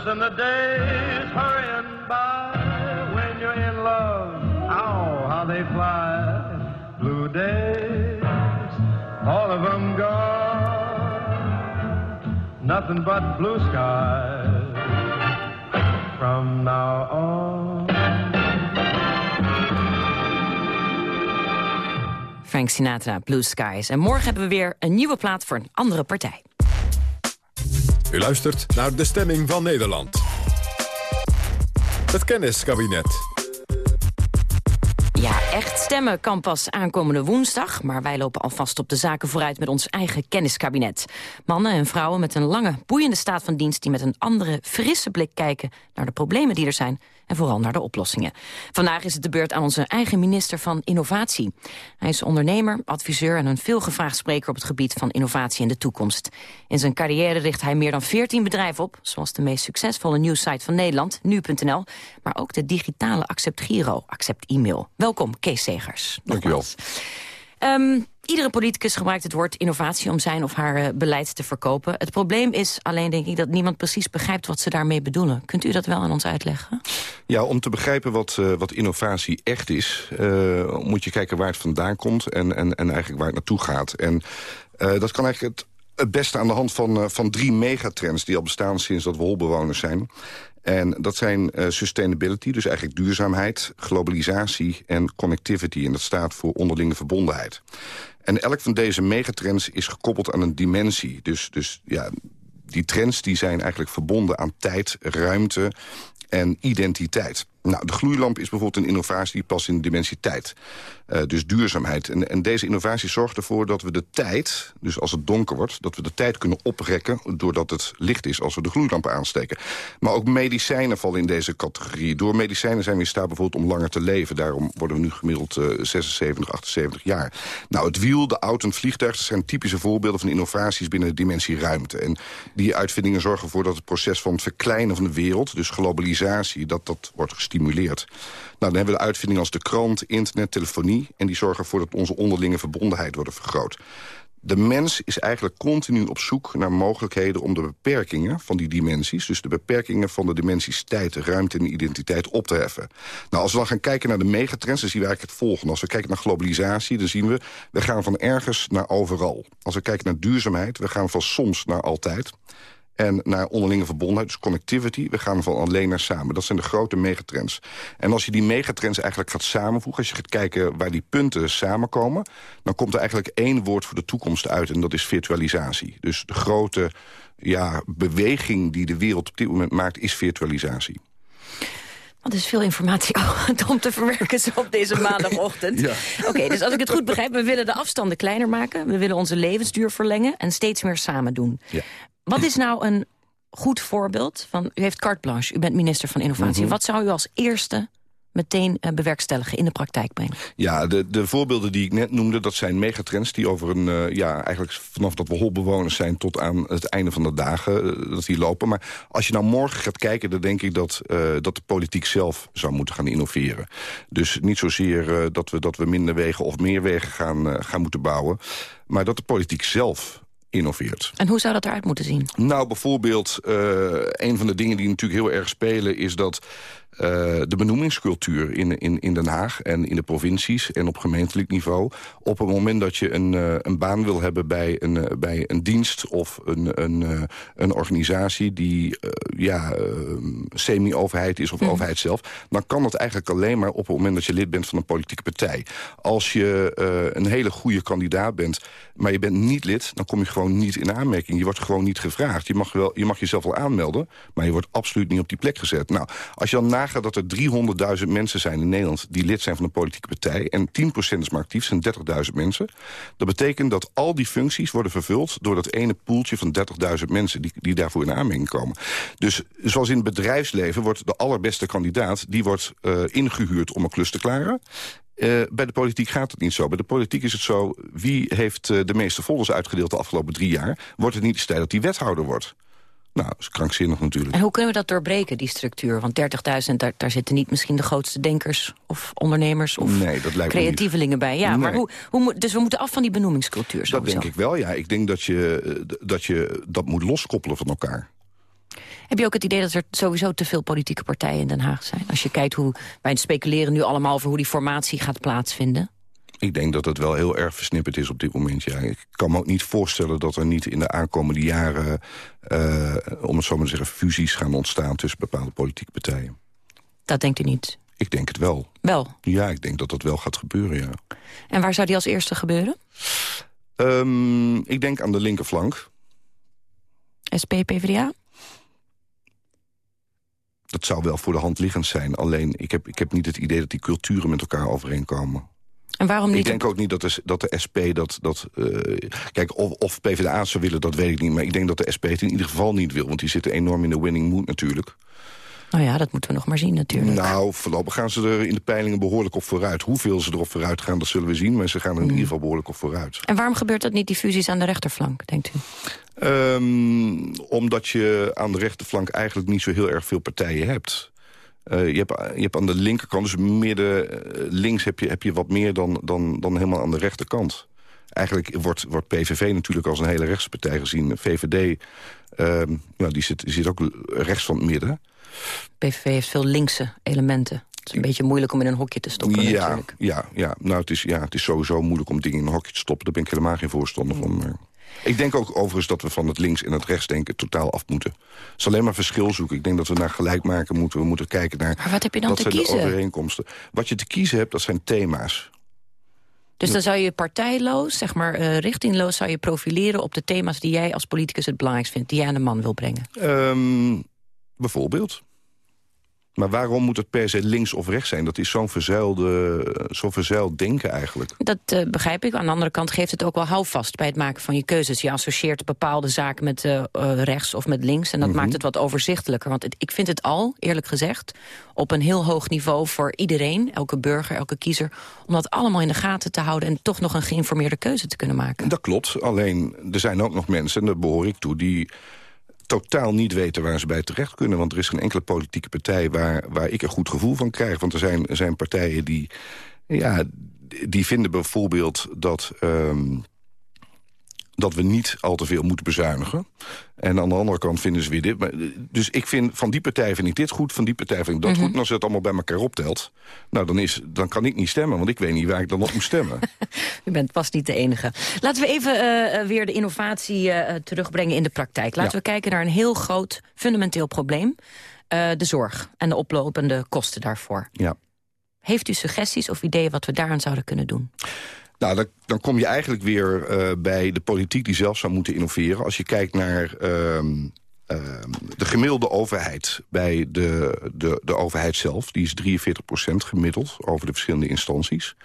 Noticing the days hurrying by. When you're in love, ow, how they fly. Blue days, all of them gone. Nothing but blue skies from now on. Frank Sinatra, Blue Skies. En morgen hebben we weer een nieuwe plaat voor een andere partij. U luistert naar de stemming van Nederland. Het kenniskabinet. Ja, echt stemmen kan pas aankomende woensdag. Maar wij lopen alvast op de zaken vooruit met ons eigen kenniskabinet. Mannen en vrouwen met een lange, boeiende staat van dienst... die met een andere, frisse blik kijken naar de problemen die er zijn... en vooral naar de oplossingen. Vandaag is het de beurt aan onze eigen minister van Innovatie. Hij is ondernemer, adviseur en een veelgevraagd spreker... op het gebied van innovatie in de toekomst. In zijn carrière richt hij meer dan 14 bedrijven op... zoals de meest succesvolle nieuwsite van Nederland, nu.nl... maar ook de digitale Accept Giro, Accept E-mail. Welkom, Kees Segers. Dank u wel. Ehm, iedere politicus gebruikt het woord innovatie om zijn of haar eh, beleid te verkopen. Het probleem is alleen, denk ik, dat niemand precies begrijpt wat ze daarmee bedoelen. Kunt u dat wel aan ons uitleggen? Ja, om te begrijpen wat, uh, wat innovatie echt is... Uh, moet je kijken waar het vandaan komt en, en, en eigenlijk waar het naartoe gaat. En dat kan eigenlijk het, het beste aan de hand van, van drie megatrends... die al bestaan sinds dat we holbewoners zijn. En dat zijn sustainability, dus eigenlijk duurzaamheid, globalisatie en connectivity. En dat staat voor onderlinge verbondenheid. En elk van deze megatrends is gekoppeld aan een dimensie. Dus, dus ja, die trends die zijn eigenlijk verbonden aan tijd, ruimte en identiteit. Nou, de gloeilamp is bijvoorbeeld een innovatie die past in de dimensie tijd. Uh, dus duurzaamheid. En, en, deze innovatie zorgt ervoor dat we de tijd, dus als het donker wordt... dat we de tijd kunnen oprekken doordat het licht is als we de gloeilampen aansteken. Maar ook medicijnen vallen in deze categorie. Door medicijnen zijn we in staat bijvoorbeeld om langer te leven. Daarom worden we nu gemiddeld uh, 76, 78 jaar. Nou, het wiel, de auto en het vliegtuig... zijn typische voorbeelden van innovaties binnen de dimensie ruimte. En die uitvindingen zorgen ervoor dat het proces van het verkleinen van de wereld... dus globalisatie, dat dat wordt gestimuleerd gestimuleerd. Nou, dan hebben we de uitvindingen als de krant, internet, telefonie... en die zorgen ervoor dat onze onderlinge verbondenheid wordt vergroot. de mens is eigenlijk continu op zoek naar mogelijkheden... om de beperkingen van die dimensies... dus de beperkingen van de dimensies tijd, ruimte en identiteit op te heffen. Nou, als we dan gaan kijken naar de megatrends, dan zien we eigenlijk het volgende. Als we kijken naar globalisatie, dan zien we... we gaan van ergens naar overal. Als we kijken naar duurzaamheid, we gaan van soms naar altijd en naar onderlinge verbondenheid, dus connectivity. We gaan van alleen naar samen. Dat zijn de grote megatrends. En als je die megatrends eigenlijk gaat samenvoegen... als je gaat kijken waar die punten samenkomen... dan komt er eigenlijk één woord voor de toekomst uit... en dat is virtualisatie. Dus de grote ja, beweging die de wereld op dit moment maakt... is virtualisatie. Want er is veel informatie om te verwerken zo op deze maandagochtend. Ja. Oké, dus als ik het goed begrijp, we willen de afstanden kleiner maken. We willen onze levensduur verlengen en steeds meer samen doen. Ja. Wat is nou een goed voorbeeld van... U heeft carte blanche, u bent minister van Innovatie. Mhm. Wat zou u als eerste meteen eh, bewerkstelligen, in de praktijk brengen? Ja, de, de voorbeelden die ik net noemde, dat zijn megatrends... die over een, eh, ja, eigenlijk vanaf dat we holbewoners zijn... tot aan het einde van de dagen, eh, dat die lopen. Maar als je nou morgen gaat kijken, dan denk ik dat, dat de politiek zelf zou moeten gaan innoveren. Dus niet zozeer dat, we, dat we minder wegen of meer wegen gaan, gaan moeten bouwen... maar dat de politiek zelf innoveert. En hoe zou dat eruit moeten zien? Nou, bijvoorbeeld, eh, een van de dingen die natuurlijk heel erg spelen... is dat eh, de benoemingscultuur in, in, in Den Haag en in de provincies... en op gemeentelijk niveau... op het moment dat je een, eh, een baan wil hebben bij een, eh, bij een dienst... of een, een, een organisatie die ja, semi-overheid is of overheid zelf... dan kan dat eigenlijk alleen maar op het moment dat je lid bent van een politieke partij. Als je een hele goede kandidaat bent, maar je bent niet lid... dan kom je gewoon niet in aanmerking. Je wordt gewoon niet gevraagd. Je mag, wel, je mag jezelf wel aanmelden, maar je wordt absoluut niet op die plek gezet. Nou, als je dan dat er 300.000 mensen zijn in Nederland... die lid zijn van een politieke partij en 10% is maar actief, zijn 30.000 mensen... dat betekent dat al die functies worden vervuld... door dat ene poeltje van 30.000 mensen die, die daarvoor in aanmerking komen. Dus zoals in het bedrijfsleven wordt de allerbeste kandidaat... die wordt eh, ingehuurd om een klus te klaren... Eh, bij de politiek gaat het niet zo. Bij de politiek is het zo, wie heeft eh, de meeste folders uitgedeeld de afgelopen drie jaar? Wordt het niet eens tijd dat die wethouder wordt? Nou, dat is krankzinnig natuurlijk. En hoe kunnen we dat doorbreken, die structuur? Want 30.000, daar, daar zitten niet misschien de grootste denkers... of ondernemers of Nee, dat creatievelingen bij. Ja, maar hoe, hoe, dus we moeten af van die benoemingscultuur Dat sowieso. denk ik wel, ja. Ik denk dat je, eh, dat je dat moet loskoppelen van elkaar. Heb je ook het idee dat er sowieso te veel politieke partijen in Den Haag zijn? Als je kijkt hoe wij speculeren nu allemaal over hoe die formatie gaat plaatsvinden. Ik denk dat het wel heel erg versnipperd is op dit moment. Ja. Ik kan me ook niet voorstellen dat er niet in de aankomende jaren... eh, om het zo maar te zeggen, fusies gaan ontstaan tussen bepaalde politieke partijen. Dat denkt u niet. Ik denk het wel. Wel. Ja, ik denk dat dat wel gaat gebeuren, ja. En waar zou die als eerste gebeuren? Ehm, ik denk aan de linkerflank. SP, PvdA? Dat zou wel voor de hand liggend zijn. Alleen, ik heb, ik heb niet het idee dat die culturen met elkaar overeenkomen. En waarom niet? Ik denk ook niet dat de, dat de SP dat... dat eh, kijk, of, of PvdA zou willen, dat weet ik niet. Maar ik denk dat de SP het in ieder geval niet wil. Want die zitten enorm in de winning mood natuurlijk. Nou ja, dat moeten we nog maar zien natuurlijk. Nou, voorlopig gaan ze er in de peilingen behoorlijk op vooruit. Hoeveel ze erop vooruit gaan, dat zullen we zien. Maar ze gaan er in ieder geval behoorlijk op vooruit. En waarom gebeurt dat niet, die fusies aan de rechterflank, denkt u? Ehm, omdat je aan de rechterflank eigenlijk niet zo heel erg veel partijen hebt. Eh, je, hebt je hebt aan de linkerkant, dus midden eh, links heb je, heb je wat meer dan, dan, dan helemaal aan de rechterkant. Eigenlijk wordt, wordt PVV natuurlijk als een hele rechtse partij gezien. VVD, ehm, nou, die, zit, die zit ook rechts van het midden. PVV heeft veel linkse elementen. Het is een beetje moeilijk om in een hokje te stoppen Ja, natuurlijk. ja, ja. Nou, het is, ja, het is sowieso moeilijk om dingen in een hokje te stoppen. Daar ben ik helemaal geen voorstander van. Ik denk ook overigens dat we van het links en het rechts denken totaal af moeten. Het is alleen maar verschil zoeken. Ik denk dat we naar gelijk maken moeten. We moeten kijken naar... Maar wat heb je dan te zijn kiezen? de overeenkomsten. Wat je te kiezen hebt, dat zijn thema's. Dus dan zou je partijloos, zeg maar eh, richtingloos... zou je profileren op de thema's die jij als politicus het belangrijkst vindt... die jij aan de man wil brengen. Ehm, bijvoorbeeld. Maar waarom moet het per se links of rechts zijn? Dat is zo'n zo'n verzuild denken eigenlijk. Dat eh, begrijp ik. Aan de andere kant geeft het ook wel houvast bij het maken van je keuzes. Je associeert bepaalde zaken met eh, eh, rechts of met links. En dat Mhm. maakt het wat overzichtelijker. Want het- ik vind het al, eerlijk gezegd, op een heel hoog niveau voor iedereen... elke burger, elke kiezer, om dat allemaal in de gaten te houden... en toch nog een geïnformeerde keuze te kunnen maken. Dat klopt. Alleen, er zijn ook nog mensen, en daar behoor ik toe... die totaal niet weten waar ze bij terecht kunnen. Want er is geen enkele politieke partij waar, waar ik een goed gevoel van krijg. Want er zijn, zijn partijen die, ja, die vinden bijvoorbeeld dat... ehm, dat we niet al te veel moeten bezuinigen. En aan de andere kant vinden ze weer dit. Maar, eh, dus ik vind, van die partij vind ik dit goed, van die partij vind ik dat Mhm. goed. En als je het allemaal bij elkaar optelt, nou, dan, is, dan kan ik niet stemmen. Want ik weet niet waar ik dan op moet stemmen. U bent vast niet de enige. Laten we even eh, eh, weer de innovatie terugbrengen in de praktijk. Laten Ja. we kijken naar een heel groot, fundamenteel probleem. De zorg en de oplopende kosten daarvoor. ja. Heeft u suggesties of ideeën wat we daaraan zouden kunnen doen? Nou, dan, kom je eigenlijk weer eh, bij de politiek die zelf zou moeten innoveren. Als je kijkt naar ehm, ehm, de gemiddelde overheid bij de, de, de overheid zelf... die is 43% gemiddeld over de verschillende instanties.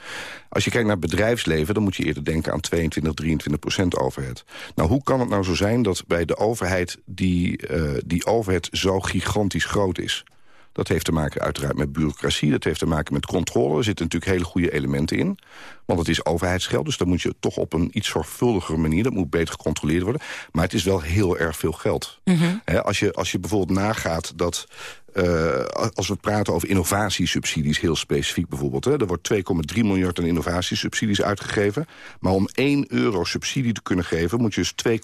Als je kijkt naar bedrijfsleven... dan moet je eerder denken aan 22, 23% overheid. Nou, hoe kan het nou zo zijn dat bij de overheid... die, eh, die overheid zo gigantisch groot is... Dat heeft te maken uiteraard met bureaucratie. Dat heeft te maken met controle. Er zitten natuurlijk hele goede elementen in. Want het is overheidsgeld, dus dan moet je toch op een iets zorgvuldigere manier... dat moet beter gecontroleerd worden. Maar het is wel heel erg veel geld. Hè, als, je, als je bijvoorbeeld nagaat dat... eh, als we praten over innovatiesubsidies, heel specifiek bijvoorbeeld... Hè, er wordt 2,3 miljard aan innovatiesubsidies uitgegeven. Maar om 1 euro subsidie te kunnen geven... moet je dus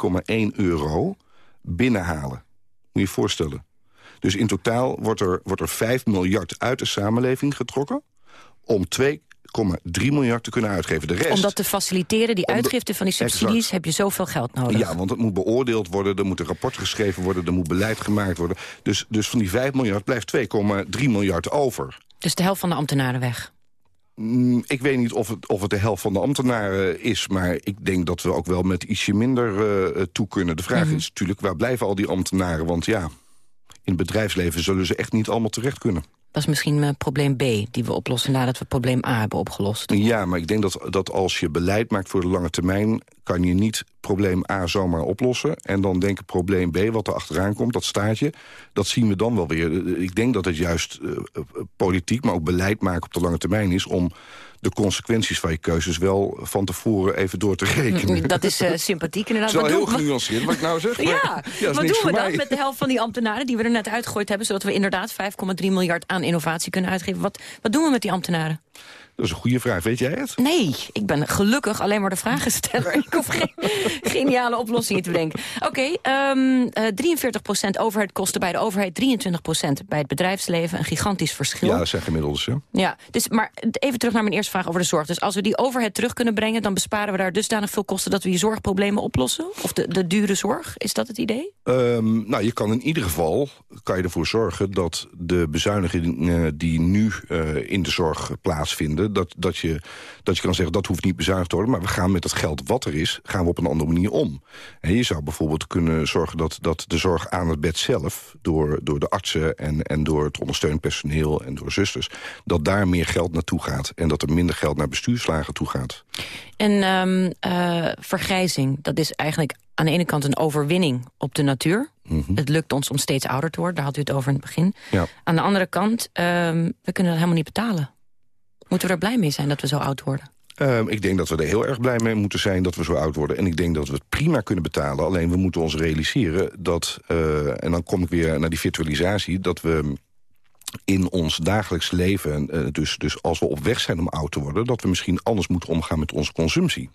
2,1 euro binnenhalen. Moet je je voorstellen. Dus in totaal wordt er, wordt er 5 miljard uit de samenleving getrokken... om 2,3 miljard te kunnen uitgeven. De rest, Om dat te faciliteren, die de- uitgifte van die subsidies... Exact. heb je zoveel geld nodig. Ja, want het moet beoordeeld worden, er moet een rapport geschreven worden... er moet beleid gemaakt worden. Dus, dus van die 5 miljard blijft 2,3 miljard over. Dus de helft van de ambtenaren weg. Mm, Ik weet niet of het, of het de helft van de ambtenaren is... maar ik denk dat we ook wel met ietsje minder eh, toe kunnen. De vraag Mhm. is natuurlijk, waar blijven al die ambtenaren? Want ja, het bedrijfsleven zullen ze echt niet allemaal terecht kunnen. Dat is misschien eh, probleem B, die we oplossen nadat we probleem A hebben opgelost. Ja, maar ik denk dat, dat als je beleid maakt voor de lange termijn... kan je niet probleem A zomaar oplossen. En dan denken probleem B, wat er achteraan komt, dat staatje... dat zien we dan wel weer. Ik denk dat het juist eh, eh, politiek, maar ook beleid maken op de lange termijn is... om de consequenties van je keuzes wel van tevoren even door te rekenen. Dat is eh, sympathiek inderdaad. Het is wel heel doen genuanceerd wat ik nou zeg. maar- Ja, wat doen we dan mij. met de helft van die ambtenaren... die we er net uitgegooid hebben... zodat we inderdaad 5,3 miljard aan innovatie kunnen uitgeven? Wat, wat doen we met die ambtenaren? Dat is een goede vraag, weet jij het? Nee, ik ben gelukkig alleen maar de vragensteller. ik hoef geen geniale oplossingen te bedenken. Oké, ehm eh 43% overheidkosten bij de overheid... 23% bij het bedrijfsleven. Een gigantisch verschil. Ja, dat zijn gemiddeldes, hè? Ja, dus, maar even terug naar mijn eerste vraag over de zorg. Dus als we die overheid terug kunnen brengen... dan besparen we daar dusdanig veel kosten... dat we je zorgproblemen oplossen? Of de, de dure zorg? Is dat het idee? Ehm, nou, je kan in ieder geval kan je ervoor zorgen dat de bezuinigingen die nu eh, in de zorg plaatsvinden, dat, dat, je, dat je kan zeggen dat hoeft niet bezuinigd te worden, maar we gaan met het geld wat er is, gaan we op een andere manier om. En je zou bijvoorbeeld kunnen zorgen dat, dat de zorg aan het bed zelf, door, door de artsen en, en door het ondersteunend personeel en door zusters, dat daar meer geld naartoe gaat en dat er minder geld naar bestuurslagen toe gaat. En ehm, eh, vergrijzing, dat is eigenlijk aan de ene kant een overwinning op de natuur. Het lukt ons om steeds ouder te worden, daar had u het over in het begin. Ja. Aan de andere kant, ehm, we kunnen dat helemaal niet betalen. Moeten we er blij mee zijn dat we zo oud worden? Ehm, ik denk dat we er heel erg blij mee moeten zijn dat we zo oud worden. En ik denk dat we het prima kunnen betalen. Alleen we moeten ons realiseren dat... eh, en dan kom ik weer naar die virtualisatie... dat we in ons dagelijks leven, eh, dus, dus als we op weg zijn om oud te worden... dat we misschien anders moeten omgaan met onze consumptie.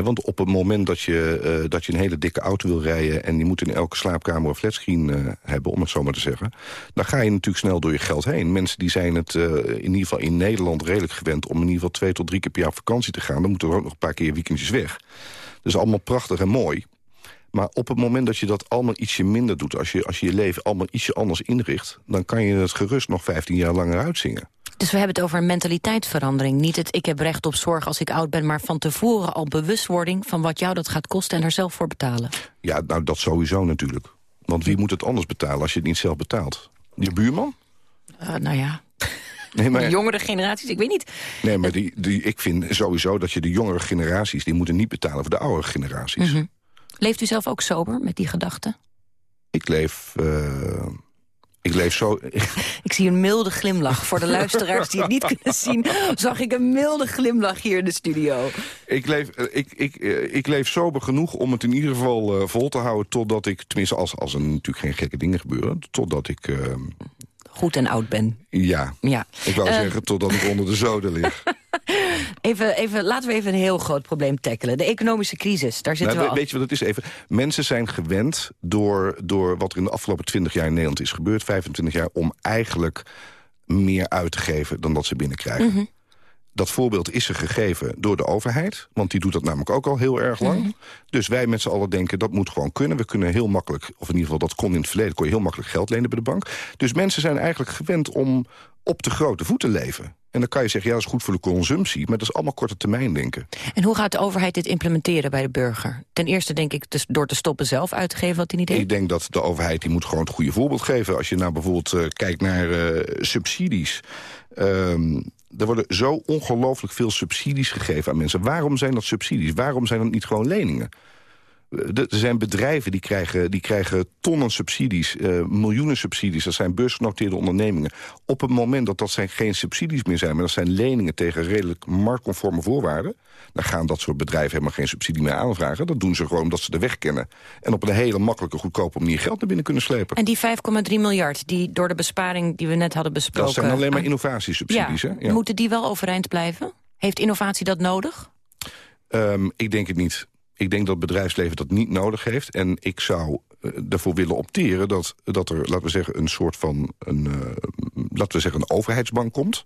Want op het moment dat je, eh, dat je een hele dikke auto wil rijden... en je moet in elke slaapkamer een flatscreen eh, hebben, om het zo maar te zeggen... dan ga je natuurlijk snel door je geld heen. Mensen die zijn het eh, in ieder geval in Nederland redelijk gewend... om in ieder geval twee tot drie keer per jaar vakantie te gaan. Dan moeten er ook nog een paar keer weekendjes weg. Dus allemaal prachtig en mooi. Maar op het moment dat je dat allemaal ietsje minder doet... als je als je, je leven allemaal ietsje anders inricht... dan kan je het gerust nog 15 jaar langer uitzingen. Dus we hebben het over een mentaliteitsverandering. Niet het ik heb recht op zorg als ik oud ben... maar van tevoren al bewustwording van wat jou dat gaat kosten... en er zelf voor betalen. Ja, nou dat sowieso natuurlijk. Want wie moet het anders betalen als je het niet zelf betaalt? Je buurman? Eh, nou ja, Nee, de jongere generaties, ik weet niet. nee, maar die, die, ik vind sowieso dat je de jongere generaties... die moeten niet betalen voor de oudere generaties. Mhm. Leeft u zelf ook sober met die gedachte? Ik leef... eh, ik leef zo... Ik zie een milde glimlach. Voor de luisteraars die het niet kunnen zien... zag ik een milde glimlach hier in de studio. Ik leef, eh, ik, ik, eh, ik leef sober genoeg om het in ieder geval eh, vol te houden... totdat ik, tenminste als, als er natuurlijk geen gekke dingen gebeuren... totdat ik, eh, Goed en oud ben. ja, Ja. ik wou Eh, zeggen totdat ik onder de zoden lig. Even, even, laten we even een heel groot probleem tackelen. De economische crisis, daar zitten Nou, we weet je wat het is even? Mensen zijn gewend door, door wat er in de afgelopen 20 jaar in Nederland is gebeurd... 25 jaar, om eigenlijk meer uit te geven dan dat ze binnenkrijgen. Mhm. Dat voorbeeld is ze gegeven door de overheid. Want die doet dat namelijk ook al heel erg lang. Mhm. Dus wij met z'n allen denken, dat moet gewoon kunnen. We kunnen heel makkelijk, of in ieder geval dat kon in het verleden... kon je heel makkelijk geld lenen bij de bank. Dus mensen zijn eigenlijk gewend om op de grote voet te leven. En dan kan je zeggen, ja, dat is goed voor de consumptie. Maar dat is allemaal korte termijn denken. En hoe gaat de overheid dit implementeren bij de burger? Ten eerste denk ik dus door te stoppen zelf uit te geven wat hij niet heeft. Ik denk dat de overheid die moet gewoon het goede voorbeeld geven. Als je nou bijvoorbeeld eh, kijkt naar eh, subsidies. Ehm, er worden zo ongelooflijk veel subsidies gegeven aan mensen. Waarom zijn dat subsidies? Waarom zijn dat niet gewoon leningen? Eh, Er zijn bedrijven die krijgen, die krijgen tonnen subsidies, eh, miljoenen subsidies. Dat zijn beursgenoteerde ondernemingen. Op het moment dat dat zijn geen subsidies meer zijn... maar dat zijn leningen tegen redelijk marktconforme voorwaarden... dan gaan dat soort bedrijven helemaal geen subsidie meer aanvragen. Dat doen ze gewoon omdat ze de weg kennen. En op een hele makkelijke, goedkope manier geld naar binnen kunnen slepen. En die 5,3 miljard die door de besparing die we net hadden besproken... Dat zijn alleen maar aan- innovatiesubsidies. ja, hè? Ja. Moeten die wel overeind blijven? Heeft innovatie dat nodig? Ehm, ik denk het niet. Ik denk dat het bedrijfsleven dat niet nodig heeft. En ik zou eh, ervoor willen opteren dat, dat er, laten we zeggen, een soort van een, eh, laten we zeggen, een overheidsbank komt.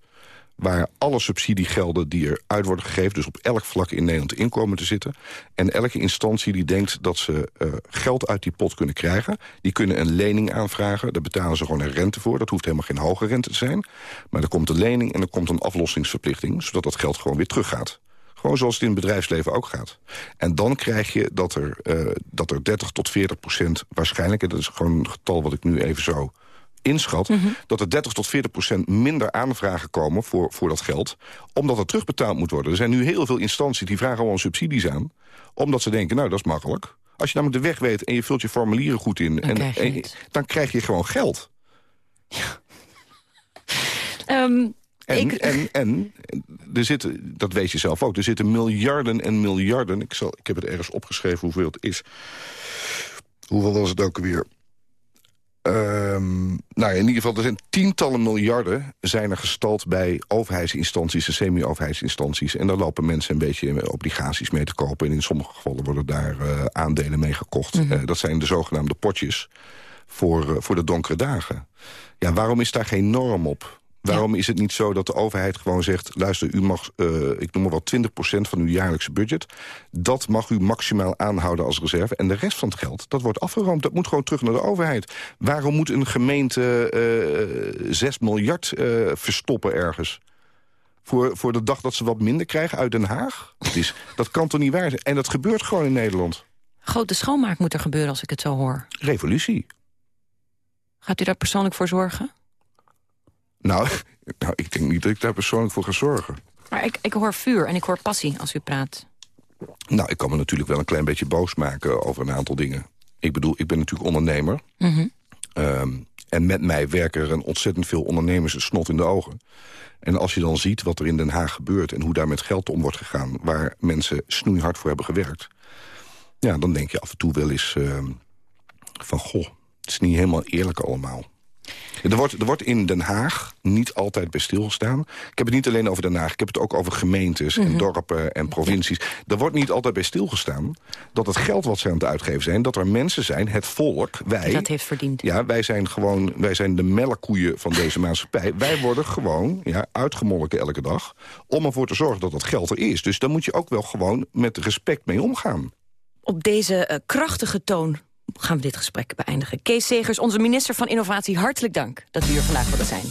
Waar alle subsidiegelden die eruit worden gegeven, dus op elk vlak in Nederland in komen te zitten. En elke instantie die denkt dat ze eh, geld uit die pot kunnen krijgen, die kunnen een lening aanvragen. Daar betalen ze gewoon een rente voor. Dat hoeft helemaal geen hoge rente te zijn. Maar er komt een lening en er komt een aflossingsverplichting, zodat dat geld gewoon weer teruggaat. Gewoon zoals het in het bedrijfsleven ook gaat. En dan krijg je dat er, eh, dat er 30 tot 40 procent waarschijnlijk... en dat is gewoon een getal wat ik nu even zo inschat... dat er 30 tot 40 procent minder aanvragen komen voor, voor dat geld... omdat het terugbetaald moet worden. Er zijn nu heel veel instanties die vragen gewoon subsidies aan... omdat ze denken, nou, dat is makkelijk. Als je namelijk de weg weet en je vult je formulieren goed in... en, krijg je en- dan krijg je gewoon geld. Ehm, En, ik, en, en er zitten, dat weet je zelf ook, er zitten miljarden en miljarden. Ik, zal, ik heb het ergens opgeschreven hoeveel het is. Hoeveel was het ook weer? Ehm, nou ja, in ieder geval, er zijn tientallen miljarden zijn er gestald bij overheidsinstanties en semi-overheidsinstanties. En daar lopen mensen een beetje obligaties mee te kopen. En in sommige gevallen worden daar eh, aandelen mee gekocht. Eh, dat zijn de zogenaamde potjes voor, eh, voor de donkere dagen. Ja, waarom is daar geen norm op? Waarom is het niet zo dat de overheid gewoon zegt... luister, u mag, eh, ik noem maar wat, 20% van uw jaarlijkse budget... dat mag u maximaal aanhouden als reserve. En de rest van het geld, dat wordt afgeroomd. Dat moet gewoon terug naar de overheid. Waarom moet een gemeente eh 6 miljard eh, verstoppen ergens? Voor, voor de dag dat ze wat minder krijgen uit Den Haag? Dat, is, dat kan toch niet waar zijn? En dat gebeurt gewoon in Nederland. grote schoonmaak moet er gebeuren als ik het zo hoor. Revolutie. Gaat u daar persoonlijk voor zorgen? Nou, nou, ik denk niet dat ik daar persoonlijk voor ga zorgen. Maar ik, ik hoor vuur en ik hoor passie als u praat. Nou, ik kan me natuurlijk wel een klein beetje boos maken over een aantal dingen. Ik bedoel, ik ben natuurlijk ondernemer. Mhm. Ehm, en met mij werken er een ontzettend veel ondernemers een snot in de ogen. En als je dan ziet wat er in Den Haag gebeurt... en hoe daar met geld om wordt gegaan... waar mensen snoeihard voor hebben gewerkt... ja, dan denk je af en toe wel eens ehm, van... goh, het is niet helemaal eerlijk allemaal. Er wordt, er wordt in Den Haag niet altijd bij stilgestaan. Ik heb het niet alleen over Den Haag. Ik heb het ook over gemeentes en Mhm. dorpen en provincies. Er wordt niet altijd bij stilgestaan dat het geld wat ze aan het uitgeven zijn... dat er mensen zijn, het volk, wij... Dat heeft verdiend. Ja, wij zijn gewoon wij zijn de melkkoeien van deze maatschappij. Wij worden gewoon ja, uitgemolken elke dag... om ervoor te zorgen dat dat geld er is. Dus daar moet je ook wel gewoon met respect mee omgaan. Op deze eh, krachtige toon gaan we dit gesprek beëindigen. Kees Segers, onze minister van Innovatie, hartelijk dank dat u hier vandaag wilde zijn.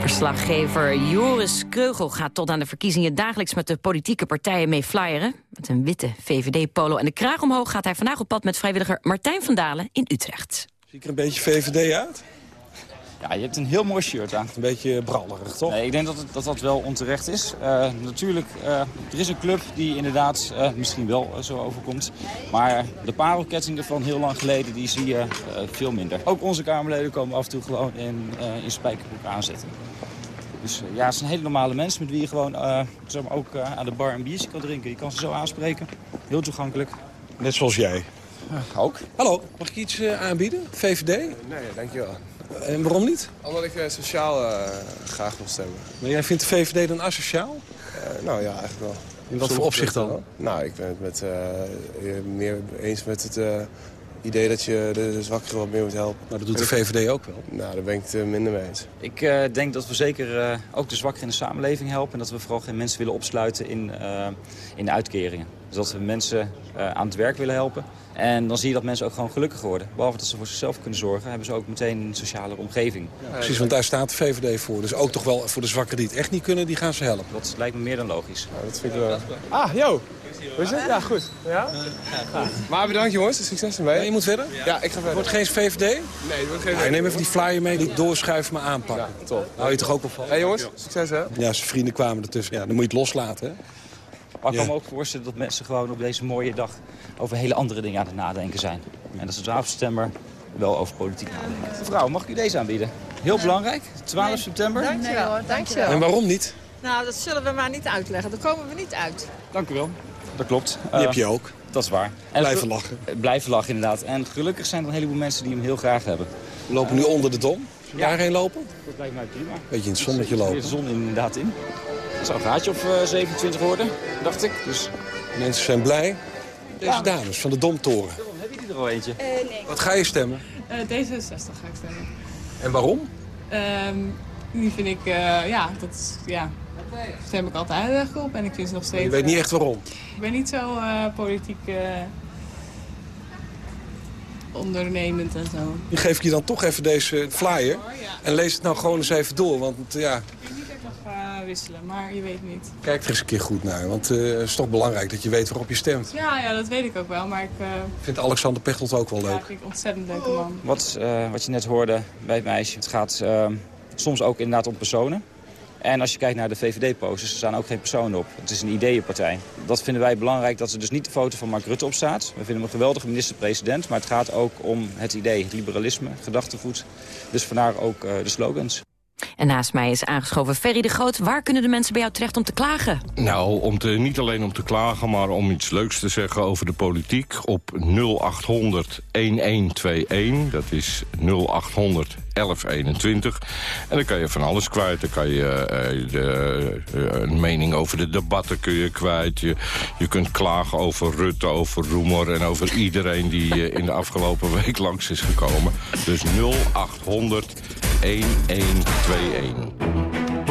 Verslaggever Joris Kreugel gaat tot aan de verkiezingen dagelijks met de politieke partijen mee flyeren. Met een witte VVD-polo en de kraag omhoog gaat hij vandaag op pad met vrijwilliger Martijn van Dalen in Utrecht. Zie ik er een beetje VVD uit? Ja, je hebt een heel mooi shirt aan. Een beetje brallerig, toch? Nee, ik denk dat het, dat, dat wel onterecht is. Eh, natuurlijk, eh, er is een club die inderdaad eh, misschien wel zo overkomt. Maar de parelketting van heel lang geleden, die zie je eh, veel minder. Ook onze Kamerleden komen af en toe gewoon in, eh in spijkerbroek aanzetten. Dus ja, het zijn hele normale mensen met wie je gewoon eh, zeg maar, ook eh, aan de bar een biertje kan drinken. Je kan ze zo aanspreken. Heel toegankelijk. Net zoals jij. ook. Hallo, mag ik iets uh, aanbieden? VVD? Nee, dankjewel. En waarom niet? Omdat ik uh, sociaal uh, graag wil stemmen. Maar jij vindt de VVD dan asociaal? nou ja, eigenlijk wel. In wat voor opzicht dan? Nou, ik ben het met, meer eens met het idee dat je de, de zwakkeren wat meer moet helpen. Maar dat doet de VVD ook wel? Nou, daar ben ik het minder mee eens. Ik uh, denk dat we zeker uh, ook de zwakkeren in de samenleving helpen... en dat we vooral geen mensen willen opsluiten in, uh, in de uitkeringen. Dus dat we mensen aan het werk willen helpen. En dan zie je dat mensen ook gewoon gelukkiger worden. Behalve dat ze voor zichzelf kunnen zorgen, hebben ze ook meteen een sociale omgeving. Ja, precies, want daar staat de VVD voor. Dus ook toch wel voor de zwakkeren die het echt niet kunnen, die gaan ze helpen. Dat lijkt me meer dan logisch. Ja, dat vind ik wel... Ah, yo! Hoe is het? Ja, goed. Ja? ja maar bedankt jongens, succes ermee. Ja, je moet verder? Ja, ik ga verder. Wordt geen VVD? Nee, het wordt geen VVD. neem even die flyer mee, die doorschuiven maar aanpakken. Ja, top. Hou je toch ook wel van? Hé hey, jongens, succes hè? Ja, zijn vrienden kwamen ertussen. Ja, dan moet je het loslaten hè? Maar ik kan me ook voorstellen dat mensen gewoon op deze mooie dag... over hele andere dingen aan het nadenken zijn. En dat ze 12 september wel over politiek nadenken. Mevrouw, mag ik u deze aanbieden? Heel belangrijk, 12 nee. september. Dankjewel, hoor, dankjewel. En waarom niet? Nou, dat zullen we maar niet uitleggen. Daar komen we niet uit. Dank u wel. Dat klopt. Die uh, heb je ook. Dat is waar. En blijven lachen. Blijven lachen, inderdaad. En gelukkig zijn er een heleboel mensen die hem heel graag hebben. We lopen nu onder de dom. We daarheen lopen? Dat lijkt mij prima. Beetje in het zonnetje lopen. de zon inderdaad in. Het zou een gaatje of uh, 27 worden, dacht ik. Dus... Mensen zijn blij. Deze ja. dames van de Domtoren. Heb je er al eentje? Uh, nee. Wat ga je stemmen? Uh, D66 ga ik stemmen. En waarom? Um, die vind ik, uh, ja, dat is, ja, stem ik altijd erg op. En ik vind ze nog steeds... Maar je weet niet echt waarom? Ik ben niet zo politiek ondernemend en zo. Nu geef ik je dan toch even deze flyer. En lees het nou gewoon eens even door, want ja... Ik weet niet echt nog uh, wisselen, maar je weet niet. Kijk er eens een keer goed naar, want uh, het is toch belangrijk dat je weet waarop je stemt. Ja, ja dat weet ik ook wel, maar ik... Uh... Vindt Alexander Pechtold ook wel leuk? Ja, vind ik een ontzettend leuke man. Wat, wat je net hoorde bij het meisje, het gaat soms ook inderdaad om personen. En als je kijkt naar de VVD-posters, er staan ook geen personen op. Het is een ideeënpartij. Dat vinden wij belangrijk, dat er dus niet de foto van Mark Rutte op staat. We vinden hem een geweldige minister-president, maar het gaat ook om het idee, het liberalisme, gedachtegoed. Dus vandaar ook uh, de slogans. En naast mij is aangeschoven Ferry de Groot. Waar kunnen de mensen bij jou terecht om te klagen? Nou, om te, niet alleen om te klagen, maar om iets leuks te zeggen over de politiek. Op 0800 1121, dat is 0800 1121. En dan kan je van alles kwijt. Dan kan je uh, de, uh, een mening over de debatten kun je kwijt. Je, je kunt klagen over Rutte, over Roemer en over iedereen die uh, in de afgelopen week langs is gekomen. Dus 0800 1121.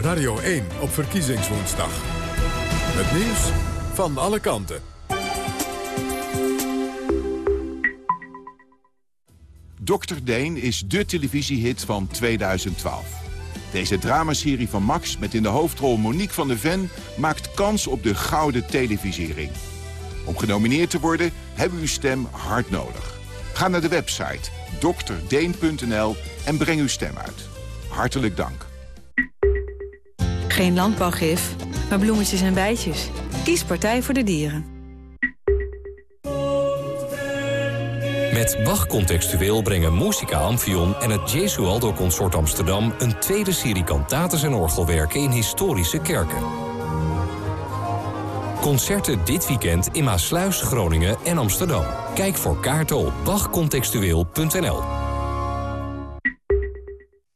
Radio 1 op verkiezingswoensdag. Het nieuws van alle kanten. Dr. Deen is de televisiehit van 2012. Deze dramaserie van Max met in de hoofdrol Monique van der Ven... maakt kans op de gouden televisiering. Om genomineerd te worden hebben we uw stem hard nodig. Ga naar de website drdeen.nl en breng uw stem uit. Hartelijk dank. Geen landbouwgif, maar bloemetjes en bijtjes. Kies Partij voor de Dieren. Met Bach Contextueel brengen Musica Amphion en het Jesualdo Consort Amsterdam... een tweede serie kantates en orgelwerken in historische kerken. Concerten dit weekend in Maasluis, Groningen en Amsterdam. Kijk voor kaarten op bachcontextueel.nl.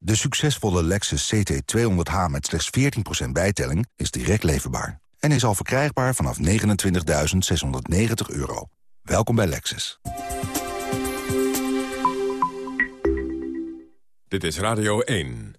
De succesvolle Lexus CT200H met slechts 14% bijtelling is direct leverbaar. En is al verkrijgbaar vanaf 29.690 euro. Welkom bij Lexus. Dit is Radio 1.